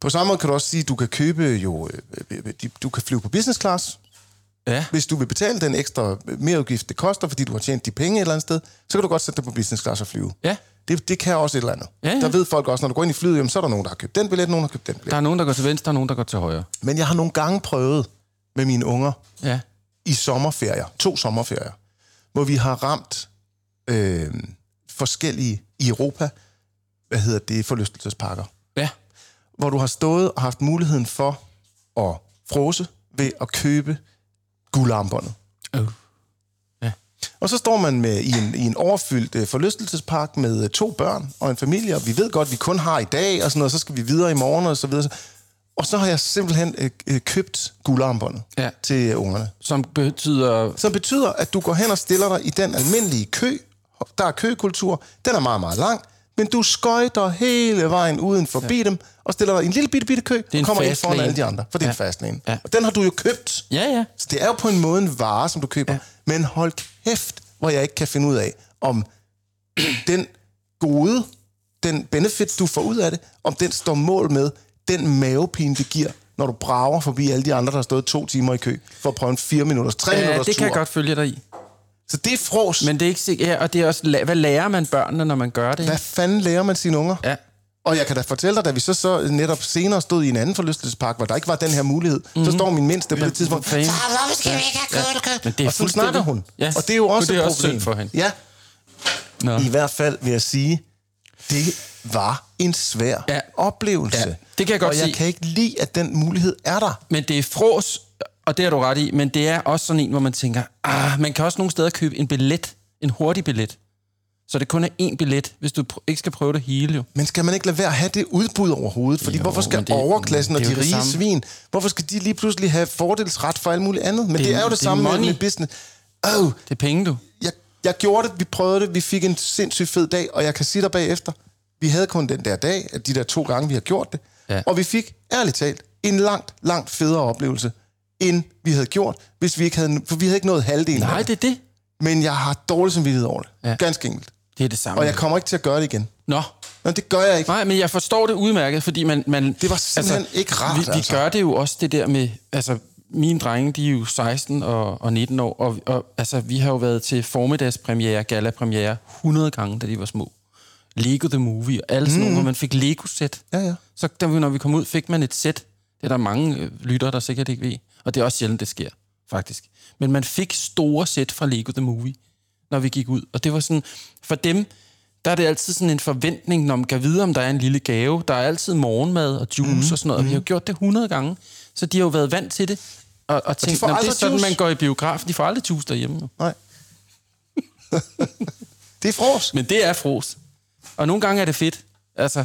På samme måde kan du også sige, at du kan købe jo, øh, øh, du kan flyve på business class. Ja. Hvis du vil betale den ekstra merudgift, det koster, fordi du har tjent de penge et eller andet sted, så kan du godt sætte dig på business class og flyve. Ja. Det, det kan også et eller andet. Ja, ja. Der ved folk også, når du går ind i flyet, jamen, så er der nogen, der har købt den billet, nogen der har købt den billet. Der er nogen, der går til venstre, og nogen, der går til højre. Men jeg har nogle gange prøvet med mine unger Ja. i sommerferier, to sommerferier, hvor vi har ramt øh, forskellige i Europa, hvad hedder det, forlystelsesparker, Ja. hvor du har stået og haft muligheden for at frose ved at købe guldarmbåndet. Oh. Ja. Og så står man med, i, en, i en overfyldt øh, forlystelsespark med øh, to børn og en familie, og vi ved godt, at vi kun har i dag, og sådan noget, så skal vi videre i morgen, og så videre. Og så har jeg simpelthen øh, øh, købt guldarmbåndet Ja. til øh, ungerne. Som betyder... Som betyder, at du går hen og stiller dig i den almindelige kø. Der er køkultur. Den er meget, meget lang. Men du skøjter hele vejen uden forbi ja. dem, og stiller dig i en lille bitte, bitte kø, og kommer ind foran lane. alle de andre, for det er Ja. en. Ja. Og den har du jo købt. Ja, ja. Så det er jo på en måde en vare, som du køber. Ja. Men hold kæft, hvor jeg ikke kan finde ud af, om *clears throat* den gode, den benefit, du får ud af det, om den står mål med den mavepine, det giver, når du brager forbi alle de andre, der har stået to timer i kø, for at prøve en fire minutters, tre Ja, minutters det kan tur. jeg godt følge dig i. Så det er fros. Men det er ikke sikkert... Ja, og det er også... Hvad lærer man børnene, når man gør det? hvad fanden lærer man sine unger? Ja. Og jeg kan da fortælle dig, da vi så, så netop senere stod i en anden forlystelsespark, hvor der ikke var den her mulighed, mm-hmm. så står min mindste på det tidspunkt, far, hvorfor skal vi ikke have det er og så snakker hun. Ja. Og det er jo også Det er et også problem. synd for hende. Ja, Nå. i hvert fald vil jeg sige, det var en svær Ja. oplevelse. Ja, det kan jeg godt Og jeg se. kan ikke lide, at den mulighed er der. Men det er fros, og det har du ret i, men det er også sådan en, hvor man tænker, ah, man kan også nogle steder købe en billet, en hurtig billet. Så det kun er én billet, hvis du ikke skal prøve det hele jo. Men skal man ikke lade være at have det udbud overhovedet? Fordi Jo, hvorfor skal det- overklassen og de rige samme. svin, hvorfor skal de lige pludselig have fordelsret for alt muligt andet? Men det, det er jo det, det samme med, money. med business. Oh, Det er penge, du. jeg, jeg gjorde det, vi prøvede det, vi fik en sindssygt fed dag, og jeg kan sige dig bagefter, vi havde kun den der dag, de der to gange, vi har gjort det, Ja. og vi fik, ærligt talt, en langt, langt federe oplevelse, end vi havde gjort, hvis vi ikke havde, for vi havde ikke nået halvdelen Nej, det. er det. Men jeg har dårlig samvittighed over det. Ja. Ganske enkelt. Det er det samme. Og jeg kommer ikke til at gøre det igen. Nå, Nå, det gør jeg ikke. nej, men jeg forstår det udmærket, fordi man... man Det var simpelthen ikke rart, Vi, vi altså. gør det jo også det der med... Altså, mine drenge, de er jo 16 og, og 19 år, og, og altså, vi har jo været til formiddagspremiere, gala-premiere 100 gange, da de var små. Lego The Movie og alle sådan mm. nogle, hvor man fik Lego-sæt. Ja, ja. Så da vi, når vi kom ud, fik man et sæt. Det er der mange øh, lyttere, der sikkert ikke ved. Og det er også sjældent, det sker, faktisk. Men man fik store sæt fra Lego The Movie, når vi gik ud. Og det var sådan, for dem, der er det altid sådan en forventning, når man kan vide, om der er en lille gave. Der er altid morgenmad og juice mm. og sådan noget, og vi har jo gjort det 100 gange. Så de har jo været vant til det. Og, og tænkt, får "Nå, det er sådan, juice." man går i biografen. De får aldrig juice derhjemme. Nej. *laughs* det er fros. Men det er fros. Og nogle gange er det fedt. Altså,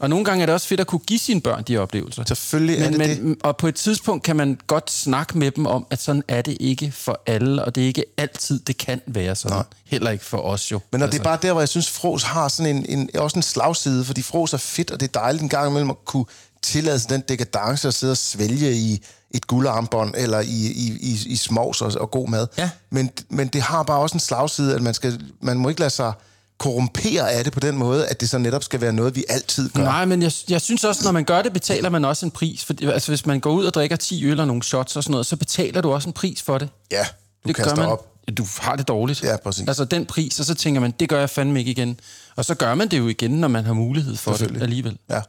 og nogle gange er det også fedt at kunne give sine børn de oplevelser. Selvfølgelig er men, det men, Og på et tidspunkt kan man godt snakke med dem om, at sådan er det ikke for alle, og det er ikke altid, det kan være sådan. Nej. Heller ikke for os jo. Men altså. det er bare der, hvor jeg synes, Fros har sådan en, en, også en slagside, fordi Fros er fedt, og det er dejligt en gang imellem at kunne tillade sig den dekadence at sidde og svælge i et guldarmbånd, eller i, i, i, i smovs og, og god mad. Ja. Men, men det har bare også en slagside, at man, skal, man må ikke lade sig korrumpere af det på den måde, at det så netop skal være noget, vi altid gør. Nej, men jeg, jeg synes også, når man gør det, betaler man også en pris. For, altså, hvis man går ud og drikker 10 øl og nogle shots og sådan noget, så betaler du også en pris for det. Ja, du det kaster gør man. op. Ja, du har det dårligt. Ja, præcis. Altså den pris, og så tænker man, det gør jeg fandme ikke igen. Og så gør man det jo igen, når man har mulighed for det alligevel. Ja.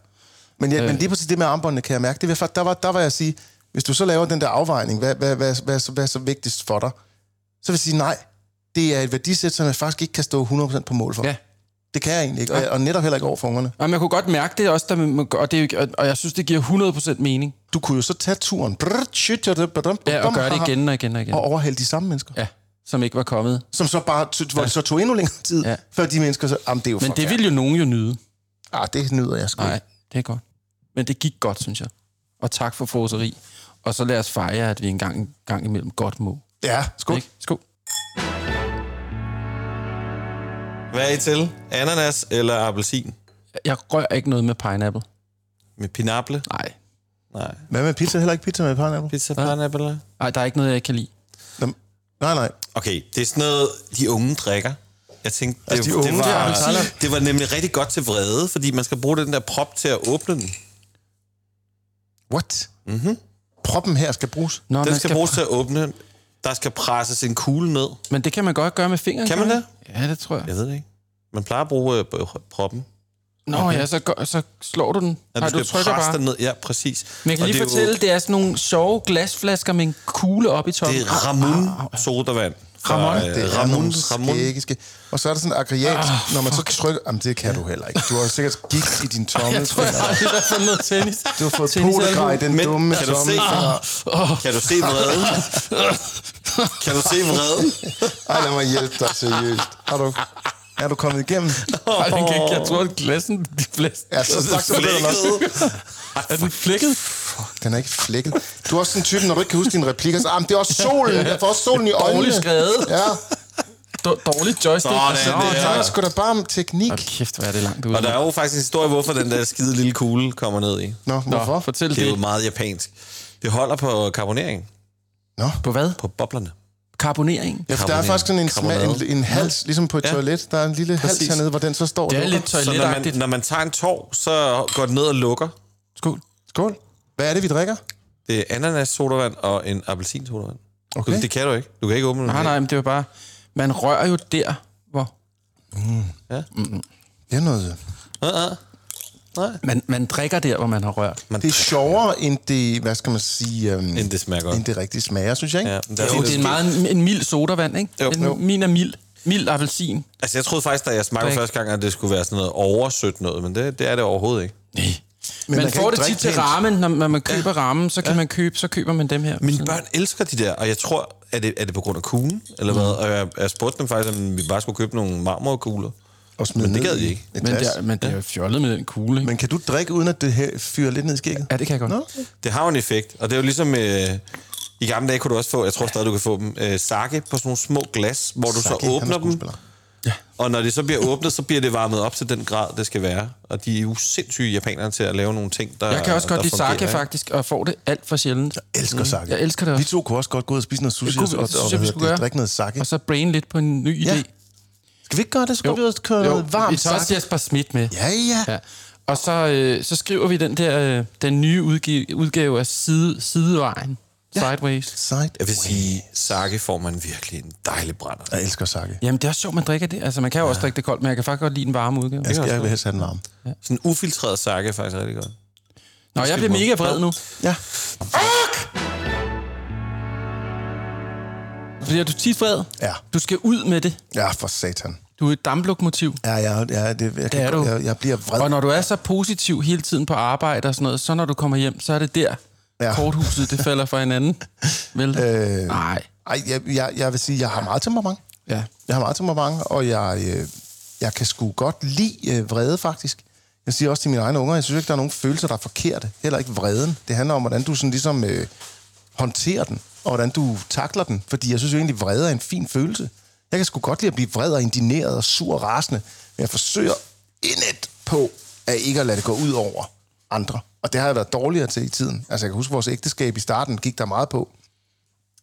Men, ja, øh. men lige præcis det med armbåndene kan jeg mærke. Det der, var, der var jeg at sige, hvis du så laver den der afvejning, hvad, hvad, hvad, hvad, hvad, hvad er så vigtigst for dig? Så vil jeg sige, nej, det er et værdisæt, som jeg faktisk ikke kan stå 100% på mål for. Ja. Det kan jeg egentlig ikke, og, og netop heller ikke over for ungerne. Og man kunne godt mærke det også, der, og, det, og jeg synes, det giver 100% mening. Du kunne jo så tage turen, ja, Ja, og gøre det igen og igen og igen. og overhale de samme mennesker. Ja, som ikke var kommet. Som så bare, t- hvor det så tog endnu længere tid, Ja. ja. før de mennesker så, jamen det er jo Men det vil jo nogen jo nyde. Ah, det nyder jeg sgu Nej, det er godt. Men det gik godt, synes jeg. Og tak for froseri. Og så lad os fejre, at vi en gang, gang imellem godt må. Ja, skål. Ikke? Skål. Hvad er I til? Ananas eller appelsin? Jeg rører ikke noget med pineapple. Med pinaple? Nej. Nej. Hvad med pizza? Heller ikke pizza med pineapple? Pizza pineapple? eller? Nej, der er ikke noget, jeg ikke kan lide. Nå, Nej, nej. Okay, det er sådan noget, de unge drikker. Jeg tænkte, det, Altså, de unge, det, det var, appelsiner. det var nemlig rigtig godt til vrede, fordi man skal bruge den der prop til at åbne den. What? Mm-hmm. Proppen her skal bruges. Nå, Den man skal bruges til at åbne den. Der skal presses en kugle ned. Men det kan man godt gøre med fingeren. Kan man det? Ja, det tror jeg. Jeg ved det ikke. Man plejer at bruge øh, proppen. Nå okay. ja, så, gør- så slår du den. Ja, du skal trykker presse bare. den ned. Ja, præcis. Men jeg kan Og lige det er jo- fortælle, det er sådan nogle sjove glasflasker med en kugle op i toppen. Det er Ramon sodavand. Fra, Ramon? øh, Det er Ramon. nogle Ramon. skægge. Og så er der sådan en aggregat, Ah, når man så trykker... Jamen, det kan du heller ikke. Du har sikkert gigt i din tommel. *laughs* Jeg tror, jeg har aldrig fundet noget tennis. Du har fået polegrej i den Men dumme kan du se- tommel. Kan du se vreden? *laughs* kan du se vreden? Ej, lad mig hjælpe dig seriøst. Har du, er du kommet igennem? Ej, den kan ikke. Jeg tror, at glassen de fleste. Ja, så straks så bedre nok. Flækket. *laughs* Er den flækket? Den er ikke flækket. Du er også sådan en type, når du ikke kan huske dine replikker, så, ah, det er også solen. Jeg får også solen i øjnene. Dårligt skrevet. Ja. Dårligt joystick. Sådan Nå, der. Det er sgu da bare om teknik. Hold kæft, hvor er det langt ude. Og der er jo faktisk en historie, hvorfor den der skide lille kugle kommer ned i. Nå, hvorfor? Nå, fortæl Det er jo det. meget japansk. Det holder på karbonering. På hvad? På boblerne. Karbonering. Ja, for der er faktisk sådan en, sma- en, en hals, ligesom på et Ja. toilet. Der er en lille hals Præcis. hernede, hvor den så står. Det er og lidt. Så når man, toiletagtigt. når man tager en tår, så går den ned og lukker. Skål. Skål. Hvad er det, vi drikker? Det er ananas sodavand og en appelsin sodavand. Okay. Det kan du ikke. Du kan ikke åbne den. Nej, nej, men det er bare... Man rører jo der, hvor... Det er noget... Ja, ja. Nej. Man, man drikker der, hvor man har rørt. Man Det er sjovere, end det, hvad skal man sige... Um, End det smager godt. End det rigtige smager, synes jeg, ikke? Ja, men der er Jo, det er en meget en mild sodavand, ikke? Jo. En, Jo. Min er mild. Mild appelsin. Altså, jeg troede faktisk, da jeg smagte første gang, at det skulle være sådan noget oversødt noget, men det, det er det overhovedet ikke. Nej. Men man, man får det tit til ramen, når, når man køber ja. ramen, så kan ja. man købe, så køber man dem her. Mine børn elsker de der, og jeg tror, er det, er det på grund af kuglen, eller hvad? Og jeg, jeg spurgte dem faktisk, om vi bare skulle købe nogle marmorkugler. Og smide Men det gad de ikke. Men det, er, men det er jo fjollet med den kugle, ikke? Men kan du drikke, uden at det her fyrer lidt ned i skægget? Ja, det kan jeg godt. Nå, Det har jo en effekt, og det er jo ligesom... Øh, I gamle dage kunne du også få, jeg tror stadig, du kan få dem, øh, sake på sådan nogle små glas, hvor du Sake, så er åbner dem, skuespiller. og når det så bliver åbnet, så bliver det varmet op til den grad, det skal være. Og de er jo sindssyge japanere til at lave nogle ting, der Jeg kan også godt lide sake, faktisk, og får det alt for sjældent. Jeg elsker sake. Mm. Jeg elsker det Vi også. to kunne også godt gå ud og spise noget sushi kunne vi- og, og, synes og vi det, gøre. drikke noget sake. Og så brain lidt på en ny Ja. idé. Skal vi ikke gøre det? Så går vi ud og køre noget varmt vi tager også sake. Jesper Schmidt med. Ja, ja. Ja. Og så, øh, så skriver vi den der øh, den nye udgave, udgave af side, Sidevejen. Ja. Sideways. Side. Jeg vil sige, sake får man virkelig en dejlig brænder. Jeg elsker sake. Jamen, det er også sjovt, man drikker det. Altså, man kan jo også drikke det koldt, men jeg kan faktisk godt lide en varm udgave. Jeg, skal, jeg vil helst have den varm. Sådan en ufiltreret sake er faktisk rigtig godt. Nå, jeg bliver mega vred nu. Ja. Bliver du tit vred? Ja. Du skal ud med det. Ja, for satan. Du er et damplokomotiv. Ja, ja, ja det, jeg, kan, er du. Jeg, jeg bliver vred. Og når du er så positiv hele tiden på arbejde og sådan noget, så når du kommer hjem, så er det der, Ja. korthuset, det falder fra hinanden. Vel? Øh, Nej. Ej, jeg, jeg, jeg vil sige, jeg har meget temperament. Ja. Jeg har meget temperament, og jeg, øh, jeg kan sgu godt lide øh, vrede, faktisk. Jeg siger også til mine egne unger, jeg synes ikke, der er nogen følelser, der er forkerte. Heller ikke vreden. Det handler om, hvordan du sådan ligesom øh, håndterer den, og hvordan du takler den. Fordi jeg synes jo egentlig, vrede er en fin følelse. Jeg kan sgu godt lide at blive vred og indineret og sur og rasende, men jeg forsøger indet på at ikke at lade det gå ud over andre. Og det har jeg været dårligere til i tiden. Altså, jeg kan huske, vores ægteskab i starten gik der meget på,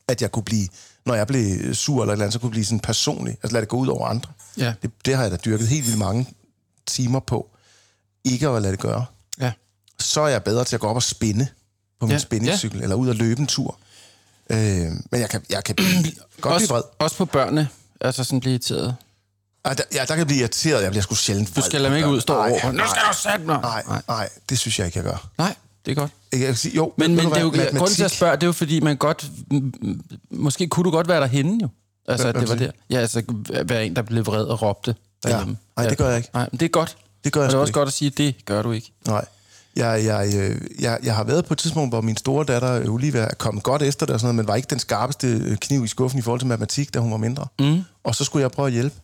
at jeg kunne blive, når jeg blev sur eller et eller andet, så kunne blive sådan personlig. Altså lade det gå ud over andre. Ja. Det, det har jeg da dyrket helt vildt mange timer på. Ikke at lade det gøre. Ja. Så er jeg bedre til at gå op og spinde på min Ja, spændingscykel, ja. eller ud og løbe en tur. Øh, men jeg kan, jeg kan *clears throat* godt blive vred. Også, også på børnene. Altså sådan blive irriteret. Ej, der, ja, der kan jeg blive irriteret. Jeg bliver sgu sjældent. Du skal lade dem ikke ud stå Nej, over. Nu skal du sætte mig. Nej, nej, nej, det synes jeg ikke, jeg gør. Nej, det er godt. Jeg kan sige, jo, Men, men det er jo, grunden til at spørge, det er jo fordi, man godt... Måske kunne du godt være derhenne jo. Altså, at det var der. Ja, altså, være en, der blev vred og råbte derhjemme. Nej, det gør jeg ikke. Nej, men det er godt. Det gør jeg Og det er også ikke. godt at sige, at det gør du ikke. Nej. Jeg, jeg, øh, jeg, jeg har været på et tidspunkt, hvor min store datter øh, Olivia er kommet godt efter det og sådan noget, men var ikke den skarpeste øh, kniv i skuffen i forhold til matematik, da hun var mindre. Mm. Og så skulle jeg prøve at hjælpe.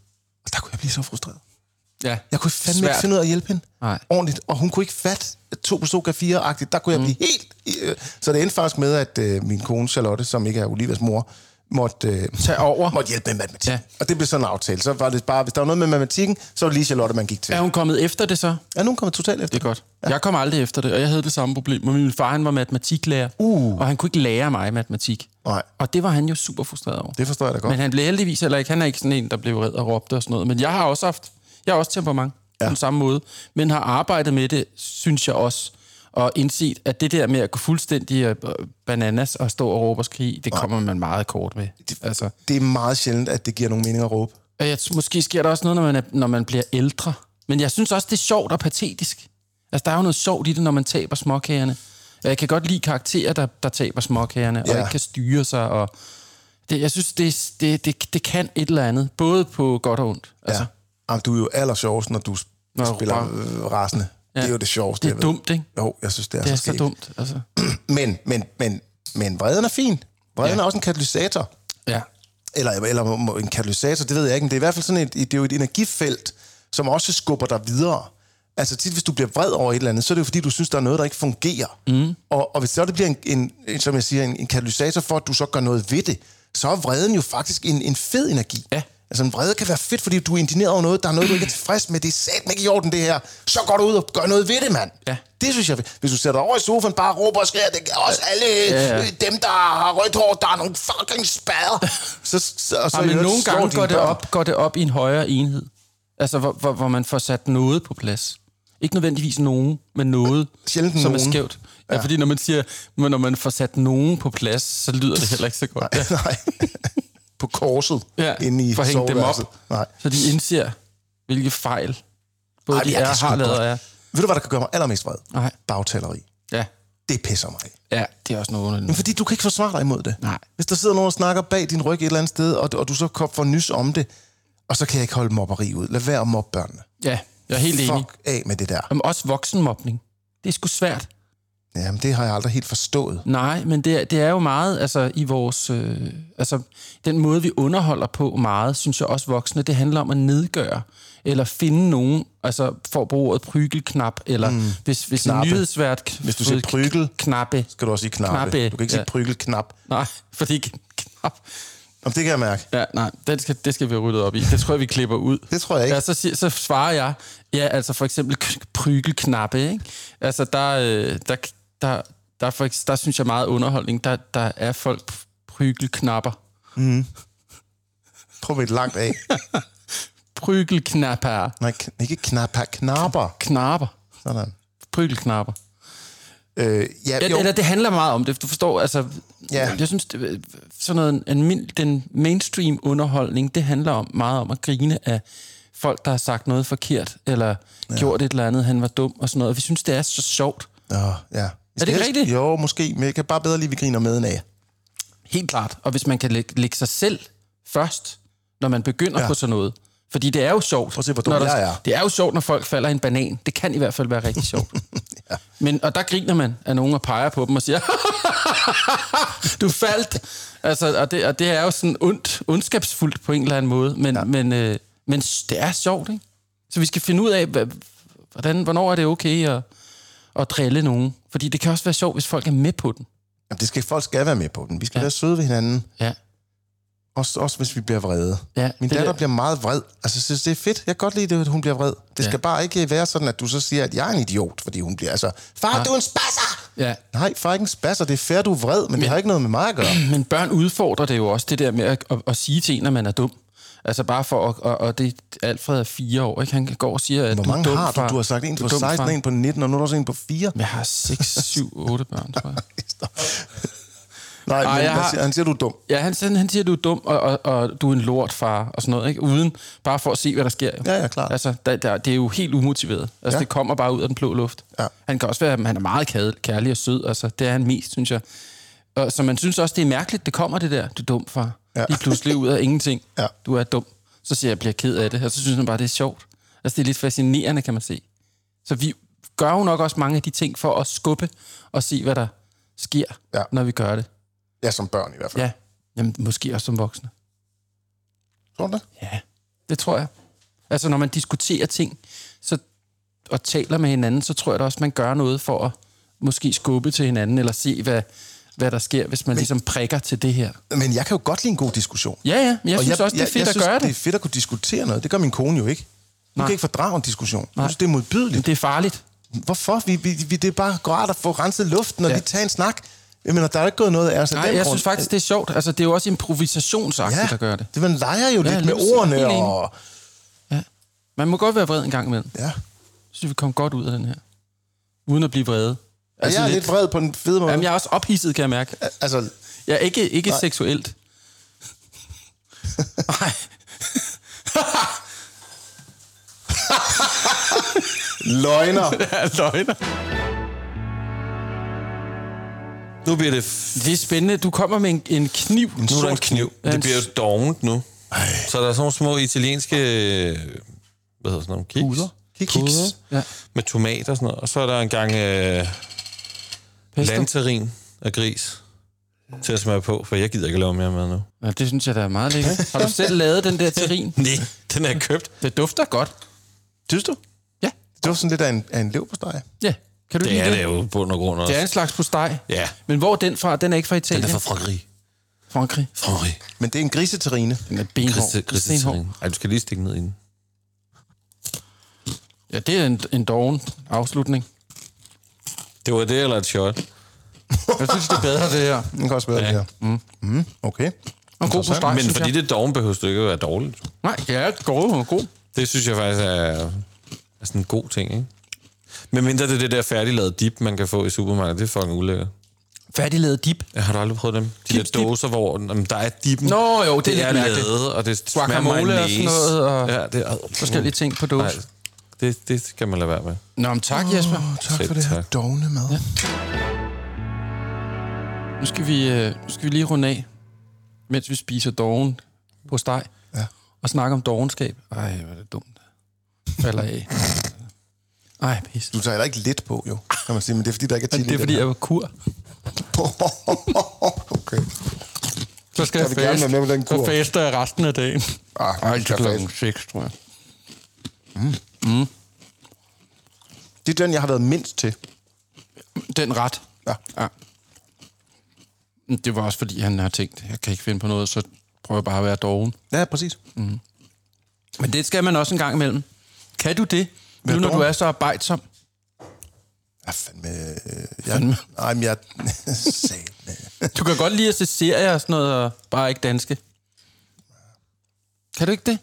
Og der kunne jeg blive så frustreret. Ja. Jeg kunne fandme Svært. ikke finde ud af at hjælpe hende Nej. ordentligt, og hun kunne ikke fatte 2 plus 2 gør 4-agtigt. Der kunne jeg blive helt... Øh, så det endte faktisk med, at øh, min kone Charlotte, som ikke er Olivias mor, måtte, øh, Tag over. måtte hjælpe med matematik. Ja. Ja. Og det blev sådan en aftale. Så var det bare, hvis der var noget med matematikken, så var det lige Charlotte, man gik til. Er hun kommet efter det så? Er nogen kommet totalt efter? Det er godt. Ja. Jeg kom aldrig efter det, og jeg havde det samme problem. Men min far, han var matematiklærer, Uh. og han kunne ikke lære mig matematik. Nej, Og det var han jo super frustreret over. det forstår jeg da godt. Men han blev heldigvis heller ikke, han er ikke sådan en, der blev vred og råbte og sådan noget. Men jeg har også haft, jeg har også temperament ja. på samme måde. Men har arbejdet med det, synes jeg også, og indset, at det der med at gå fuldstændig øh, bananas og stå og råbe og skrige, det kommer man meget kort med. Altså, det er meget sjældent, at det giver nogen mening at råbe. og jeg, måske sker der også noget, når man, er, når man bliver ældre. Men jeg synes også, det er sjovt og patetisk. Altså, der er jo noget sjovt i det, når man taber småkagerne. Jeg kan godt lide karakterer, der, der taber småkagerne, ja. Og ikke kan styre sig. Og det, jeg synes, det, det, det, det kan et eller andet, både på godt og ondt. Altså, Ja. Jamen, du er jo aller sjovest, når du sp- Nå, spiller bare- øh, rasende. Ja. Det er jo det sjoveste, det er dumt, ikke? Jo, jeg synes, det er, Det er så så dumt. Altså. *clears throat* Men, men, men, men vreden er fin. Vreden ja. Er også en katalysator. Ja. Eller, eller en katalysator, det ved jeg ikke, men det er i hvert fald sådan et, det er jo et energifelt, som også skubber dig videre. Altså tit, hvis du bliver vred over et eller andet, så er det jo fordi, du synes, der er noget, der ikke fungerer. Mm. Og, og hvis så det bliver en, en, en, som jeg siger, en, en katalysator for, at du så gør noget ved det, så er vreden jo faktisk en, en fed energi. Ja. Altså en vrede kan være fedt, fordi du er indigneret over noget, der er noget, du ikke er tilfreds med, det er satme ikke i orden det her. Så går du ud og gør noget ved det, mand. Ja. Det synes jeg, hvis du sætter dig over i sofaen, bare råber og skriger, det er også alle Ja, ja. øh, dem, der har rødt hår, der er nogle fucking spader. *laughs* så, så, og så Ja, men nogle gange går det, op, går det op i en højere enhed. Altså, hvor, hvor, hvor man får sat noget på plads. Ikke nødvendigvis nogen, men noget, Sjældent som nogen. er skævt. Ja, fordi når man siger, men når man får sat nogen på plads, så lyder det heller ikke så godt. Ja. *laughs* Nej. *laughs* på korset Ja, inde i for at dem op. Nej. Så de indser, hvilke fejl både Ej, de er, har lavet og er. Ved du, hvad der kan gøre mig allermest vred? Nej. Bagtaleri. Ja. Det pisser mig. Ja, det er også noget Men underligt. fordi du kan ikke forsvare dig imod det. Nej. Hvis der sidder nogen og snakker bag din ryg et eller andet sted, og, og du så for nys om det, og så kan jeg ikke holde mobberi ud. Lad være at mobbe børnene. Ja, jeg er helt enig. Fuck af med det der. Om også voksenmobning. Det er sgu svært. Jamen, det har jeg aldrig helt forstået. Nej, men det, er- det er jo meget, altså i vores, øh, altså den måde vi underholder på meget, synes jeg også voksne, det handler om at nedgøre, eller finde nogen, altså for at bruge ordet prygelknap, eller mm. hvis, hvis en Knappe. nyhedsvært... Hvis du siger prygel, Knappe. skal du også sige knappe. Knappe, Du kan ikke sige ja. prygelknap. Nej, fordi *laughs* knap... Om det kan jeg mærke. Ja, nej, det skal, det skal vi have ryddet op i. Det tror jeg, vi klipper ud. Det tror jeg ikke. Ja, så, siger, så svarer jeg, ja, altså for eksempel prygelknappe, ikke? Altså der, øh, der, der, der, for, eks- der synes jeg meget underholdning, der, der er folk prygelknapper. Prøv et langt af. *laughs* Prygelknapper. Nej, ikke knapper, knapper. Knapper. Sådan. Prygelknapper. Øh, ja, Ja, jo. eller det handler meget om det. Du forstår, altså... Ja. Jeg synes, det, sådan noget, en, den mainstream underholdning, det handler om meget om at grine af folk, der har sagt noget forkert, eller ja. gjort et eller andet, han var dum og sådan noget. Og vi synes, det er så sjovt. Ja. Vi Er det rigtigt? Jo, måske. Men jeg kan bare bedre lide, at vi griner med en af. Helt klart. Og hvis man kan lægge, lægge sig selv først, når man begynder ja. Ja. på sådan noget. Fordi det er jo sjovt. Prøv at se, hvor dum der- jeg er. Det er jo sjovt, når folk falder i en banan. Det kan i hvert fald være rigtig sjovt. *laughs* ja. Men, og der griner man af nogen og peger på dem og siger, *laughs* du faldt. Altså, og, det, og det er jo sådan ondt, ondskabsfuldt på en eller anden måde. Men, ja. men, øh, men det er sjovt, ikke? Så vi skal finde ud af, hvad, hvordan, hvornår er det okay at, at drille nogen. Fordi det kan også være sjovt, hvis folk er med på den. Jamen, det skal, folk skal være med på den. Vi skal ja. være søde ved hinanden. Ja. Også, også hvis vi bliver vrede. Ja, Min det datter bliver meget vred. Altså, jeg synes, det er fedt. Jeg kan godt lide det, at hun bliver vred. Det Ja. skal bare ikke være sådan, at du så siger, at jeg er en idiot, fordi hun bliver altså... Far, du er en spasser! Ja. Nej, far ikke en spasser. Det er fair, du er vred, men det har ikke noget med mig at gøre. *clears throat* Men børn udfordrer det jo også, det der med at, at, at sige til en, at man er dum. Altså bare for at... Og, og det, Alfred er fire år, ikke? Han går og siger, at Hvor du er mange dum har du? far. Du har sagt en på er dum 16, far. en på 19, og nu er der også en på 4. Jeg har 6, 7, 8 børn, tror jeg. *laughs* Nej, Ej, men jeg har- siger, han siger, du er dum. Ja, han, han, han siger, du er dum, og, og, og du er en lort, far, og sådan noget, ikke? Uden bare for at se, hvad der sker. Ja, ja, klart. Altså, der, der, det er jo helt umotiveret. Altså, ja. Det kommer bare ud af den blå luft. Ja. Han kan også være, han er meget kærlig, og sød. Altså, det er han mest, synes jeg. Og, så man synes også, det er mærkeligt, det kommer det der, du er dum, far. Ja. Lige pludselig ud af ingenting. *laughs* Ja. Du er dum. Så siger jeg, jeg bliver ked af det. Og så synes han bare, det er sjovt. Altså, det er lidt fascinerende, kan man se. Så vi gør jo nok også mange af de ting for at skubbe og se, hvad der sker, Ja. når vi gør det. Ja, som børn i hvert fald. Ja, Jamen, måske også som voksne. Tror du det? Ja, det tror jeg. Altså, når man diskuterer ting så, og taler med hinanden, så tror jeg da også, man gør noget for at måske skubbe til hinanden, eller se, hvad, hvad der sker, hvis man Men, ligesom prikker til det her. Men jeg kan jo godt lide en god diskussion. Ja, ja, jeg Og synes også, det er jeg, fedt jeg at synes, gøre det er det. fedt at kunne diskutere noget. Det gør min kone jo ikke. Hun Nej. kan ikke fordrage en diskussion. Hun Nej. synes, det er modbydeligt. Men det er farligt. Hvorfor? Vi, vi, vi, det er bare godt at få renset luften og ja. lige tage en snak. Jeg mener, der er ikke gået noget af af Nej, den jeg grund. synes faktisk, det er sjovt. Altså, det er jo også improvisationsagtigt ja, at gøre det. det. Man leger jo Ja, lidt med ordene. Og, Man må godt være vred en gang imellem. ja. Jeg synes, vi kom godt ud af den her. Uden at blive vrede. Og jeg er lidt vred på en fed måde. Jamen, jeg er også ophidset, kan jeg mærke. Altså, Ja, ikke, ikke seksuelt. *laughs* Nej. løgner. *laughs* Ja, løgner. Nu bliver det... F- Det er spændende. Du kommer med en, en kniv. En nu er der en kniv. En Det bliver jo dovent nu. Så der er sådan nogle små italienske... Hvad hedder sådan nogle? Kiks? Puder. Kiks. Kiks. Ja. Med tomat og sådan noget. Og så er der en gang øh, Pesto. landterin af gris til at smage på, for jeg gider ikke lave mere mad nu. Ja, det synes jeg, der er meget lækkert. *laughs* Har du selv lavet den der terrin? *laughs* Nej, den er købt. Det dufter godt. Synes du? Ja. Det var sådan lidt af en, af en lev på steg. Ja. Kan du Det lide er det? det jo på bund og grund også. Det er en slags postej. Ja, Men hvor er den fra? Den er ikke fra den Italien. er fra Frankrig. Frankrig. Frankrig. Men det er en griseterrine. Den er benhård. Stenhård. Ej, du skal lige stikke ned i den. Ja, det er en, en doven afslutning. Det var det eller et shot? Jeg synes, det er bedre, det her. Den kan også være Ja. ja. det her. Mm. Mm, okay. Og god postej, Men fordi jeg. det er doven, behøver det ikke at være dårligt. Nej, det er god og god. Det synes jeg faktisk er, er sådan en god ting, ikke? Men mindre det er det der færdiglavede dip, man kan få i supermarkedet, det er fucking ulækkert. Færdiglavet dip. Jeg har du aldrig prøvet dem? De Chips der dip? dåser, hvor jamen, der er dippen. Nå, jo, det er det lidt er mærkeligt. lavet, og det smager Guacamole og sådan noget, og ja, det er, Forskellige ting på dåse. Nej, Det, det skal man lade være med. Nå, men tak, Jesper. Tak Selv for det her tak. dogne mad. Ja. Nu skal vi, øh, nu skal vi lige runde af, mens vi spiser doven på steg. Ja. Og snakke om dogenskab. Ej, hvor er det dumt. Falder af. Ej, pis. Du tager heller ikke lidt på, jo, kan man sige, men det er fordi, der ikke er Men chili det er fordi, jeg var kur. *laughs* okay. Så skal Jeg jeg, være med på den kur. Så faster jeg resten af dagen. Ah, Ej, jeg til klokken fast. 6, tror jeg. Det er den, jeg har været mindst til. Den ret. Ja. ja. Men Det var også fordi, han har tænkt, jeg kan ikke finde på noget, så prøver jeg bare at være doven. Ja, præcis. Men det skal man også en gang imellem. Kan du det, nu når du er så arbejdsom? Ja, fandme... øh, Jeg, Fandme. Nej, men jeg... *laughs* Satme. Du kan godt lide at se serier og sådan noget, og bare ikke danske. Kan du ikke det?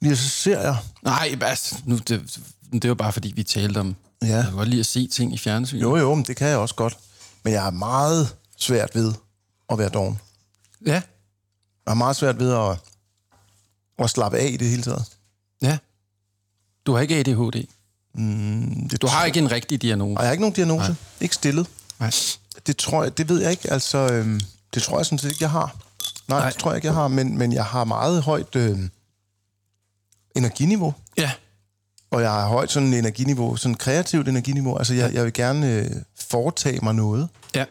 Lige så ser jeg... Nej, altså, nu, det, det var bare fordi, vi talte om... Ja. Jeg kan godt lide at se ting i fjernsynet. Jo, jo, men det kan jeg også godt. Men jeg har meget svært ved at være doven. Ja, Jeg har meget svært ved at, at slappe af i det hele taget. ja. Du har ikke ADHD. Det Du har ikke en rigtig diagnose. Og jeg har ikke nogen diagnose. Nej. Ikke stillet. Nej. Det tror jeg, det ved jeg ikke. Altså, øhm, det tror jeg sådan set ikke, jeg har. Nej, Nej. Nej. det tror jeg ikke, jeg har. Men, men jeg har meget højt øh, energiniveau. Ja, Og jeg har højt sådan energiniveau, sådan kreativt energiniveau. Altså, jeg, jeg vil gerne øh, foretage mig noget. ja.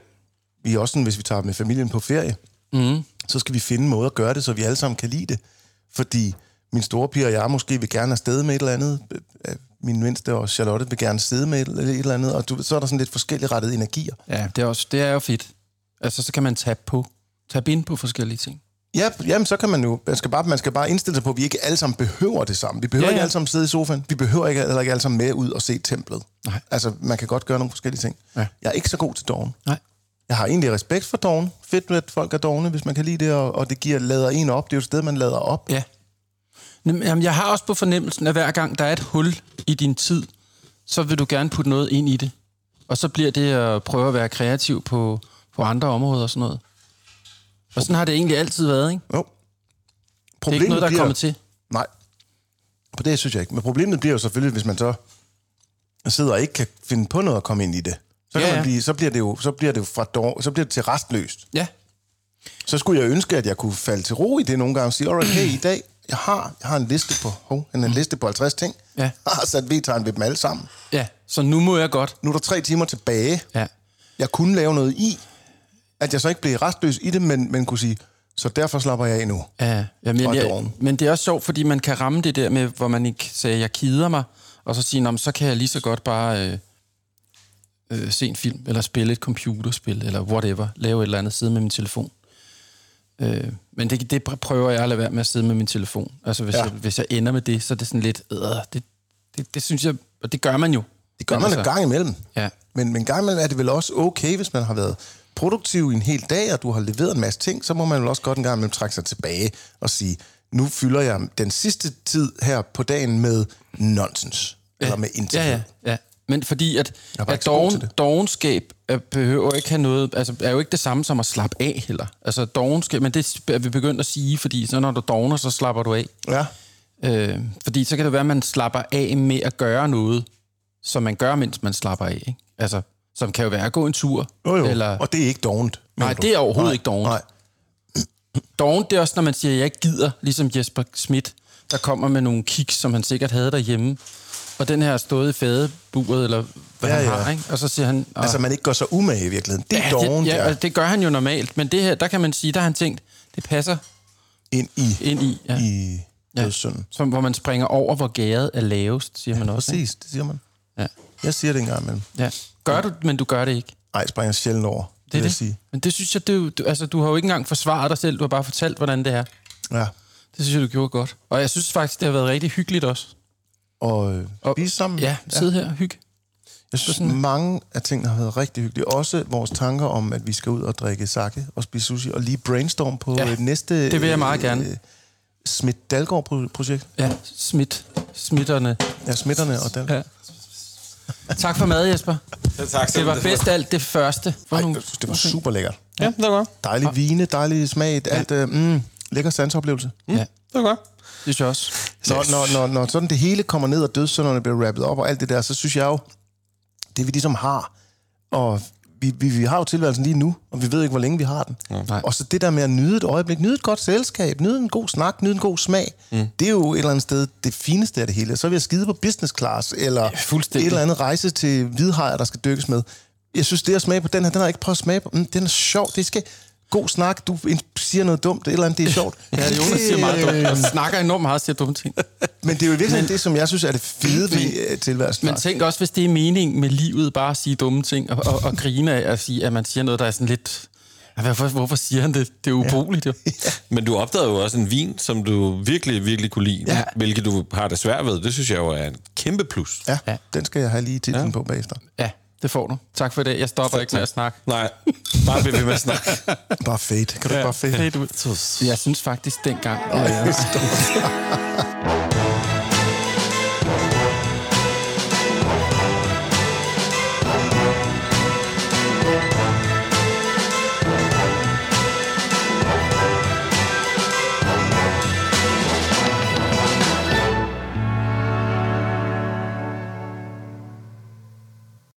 Vi er også sådan, hvis vi tager med familien på ferie, Mm. så skal vi finde en måde at gøre det, så vi alle sammen kan lide det. Fordi min store piger og jeg måske vil gerne afsted med et eller andet. Øh, Min mindste og Charlotte vil gerne sidde med et, et eller andet. Og du, så er der sådan lidt forskellige rettede energier. Ja, det er, også, det er jo fedt. Altså, så kan man tabe på. Tabe ind på forskellige ting. Ja, jamen, så kan man jo... Man skal, bare, man skal bare indstille sig på, at vi ikke alle sammen behøver det samme. Vi behøver Ja, ja, ikke alle sammen sidde i sofaen. Vi behøver ikke, heller ikke alle sammen med ud og se templet. Nej. Altså, man kan godt gøre nogle forskellige ting. Ja. Jeg er ikke så god til dogen. Nej. Jeg har egentlig respekt for dogen. Fedt, at folk er dogne, hvis man kan lide det, og, og det giver lader en op. Det er jo et sted, man lader op. Ja. Jamen, jeg har også på fornemmelsen, at hver gang der er et hul i din tid, så vil du gerne putte noget ind i det. Og så bliver det at prøve at være kreativ på, på andre områder og sådan noget. Og sådan har det egentlig altid været, ikke? Jo. Det er ikke noget, der er bliver- kommet til. Nej, på det synes jeg ikke. Men problemet bliver jo selvfølgelig, hvis man så sidder og ikke kan finde på noget at komme ind i det. Så, kan Ja, ja. man blive, så bliver det jo så bliver det jo fra dår, så bliver det til restløst. Ja. Så skulle jeg ønske, at jeg kunne falde til ro i det nogle gange og sige, alright, hey, i dag, jeg har, jeg har en liste på, hov, en, en liste på 50 ting. Ja. Jeg har sat V-tegn ved dem alle sammen. Ja, så nu må jeg godt. Nu er der tre timer tilbage. Ja. Jeg kunne lave noget i, at jeg så ikke blev restløs i det, men, men kunne sige, så derfor slapper jeg af nu. Ja, ja men, jeg, men det er også sjovt, fordi man kan ramme det der med, hvor man ikke sagde, jeg kider mig, og så sige, "Nå, men så kan jeg lige så godt bare øh, øh, se en film, eller spille et computerspil, eller whatever, lave et eller andet, sidde med min telefon. Øh, men det, det prøver jeg at lade være med at sidde med min telefon. Altså hvis, Ja. jeg, hvis jeg ender med det, så er det sådan lidt, øh, det, det, det synes jeg, og det gør man jo. Det gør man altså, en gang imellem. Ja. Men, men en gang imellem er det vel også okay, hvis man har været produktiv i en hel dag, og du har leveret en masse ting, så må man vel også godt en gang imellem trække sig tilbage og sige, nu fylder jeg den sidste tid her på dagen med nonsens. Ja. Eller med intet. Ja, ja, ja. Men fordi at, at det. dogenskab er, behøver ikke have noget, altså er jo ikke det samme som at slappe af heller. Altså dogenskab, men det er vi begyndt at sige, fordi så når du dogner, så slapper du af. ja. Øh, fordi så kan det være, at man slapper af med at gøre noget, som man gør, mens man slapper af. Ikke? Altså, som kan jo være at gå en tur. Jo, jo. Eller, Og det er ikke dovent. nej, du? det er overhovedet nej, ikke dovent. Nej. Doven, det er også, når man siger, at jeg ikke gider, ligesom Jesper Schmidt, der kommer med nogle kiks, som han sikkert havde derhjemme. Og den her stået i fadeburet, eller hvad Ja, ja, han ja. har, ikke? Og så siger han... "Åh, Altså, man ikke går så umage i virkeligheden. Det er Ja, dovent, det, ja, ja, og det gør han jo normalt. Men det her, der kan man sige, der har han tænkt, det passer ind i, ind i, ja. i Ja. Som, hvor man springer over, hvor gæret er lavest, siger man også. ikke? Præcis, det siger man. Ja. Jeg siger det en gang imellem. ja. Gør du, men du gør det ikke. Ej, jeg springer sjældent over. Det, Det er vil det. sige. Men det synes jeg, du, du, altså, du har jo ikke engang forsvaret dig selv, du har bare fortalt, hvordan det er. Ja. Det synes jeg, du gjorde godt. Og jeg synes faktisk, det har været rigtig hyggeligt også. Og øh, Og- spise sammen. Ja, sidde her og hygge. Jeg synes, sådan... mange af tingene har været rigtig hyggelige. Også vores tanker om, at vi skal ud og drikke sake og spise sushi, og lige brainstorm på Ja, ja, næste... det vil jeg meget gerne. Øh, Smidt Dalgaard-projekt. Ja, smidt. Smitterne. Ja, smitterne og Dalgaard. Ja. Tak for mad, Jesper. Ja, tak. Det var bedst af alt det første. Ej, det var super lækkert. Ja, det var godt. Dejlig vine, dejlig smag, alt... Øh, mm, lækker sansoplevelse. Ja, Det var godt. det synes jeg også. Når, når, når, når sådan det hele kommer ned, og dødssynderne bliver rappet op, og alt det der, så synes jeg jo, det vi ligesom har, og vi, vi, vi har jo tilværelsen lige nu, og vi ved ikke, hvor længe vi har den. Nej. Og så det der med at nyde et øjeblik, nyde et godt selskab, nyde en god snak, nyde en god smag, mm. det er jo et eller andet sted det fineste af det hele. Så vil jeg skide på business class, eller ja, et eller andet rejse til hvidhajer, der skal dykkes med. Jeg synes, det at smage på den her, den har jeg ikke prøvet at smage på. Mm, den er sjov. Det skal god snak. Du siger noget dumt, eller andet, det er sjovt. *laughs* Ja, Jonas siger meget dumt. Han snakker enormt meget og siger dumme ting. *laughs* Men det er jo i virkeligheden det, som jeg synes er det fede ved øh, tilværelsen. Men tænk også, hvis det er meningen med livet, bare at sige dumme ting, og, og, og grine af at, sige, at man siger noget, der er sådan lidt... Ja, Hvorfor, hvorfor siger han det? Det er ubrugeligt, jo. *laughs* Men du opdagede jo også en vin, som du virkelig, virkelig kunne lide. Ja. Hvilket du har det svært ved. Det synes jeg jo er en kæmpe plus. Ja, Ja. den skal jeg have lige titlen ja. på bagefter. Ja, det får du. Tak for det. Jeg stopper ikke med at snakke. Nej, bare bliv ved med at snakke. *laughs* Bare fade. Kan du ikke bare fade? Fade ud. Jeg synes faktisk dengang... Øh, *laughs*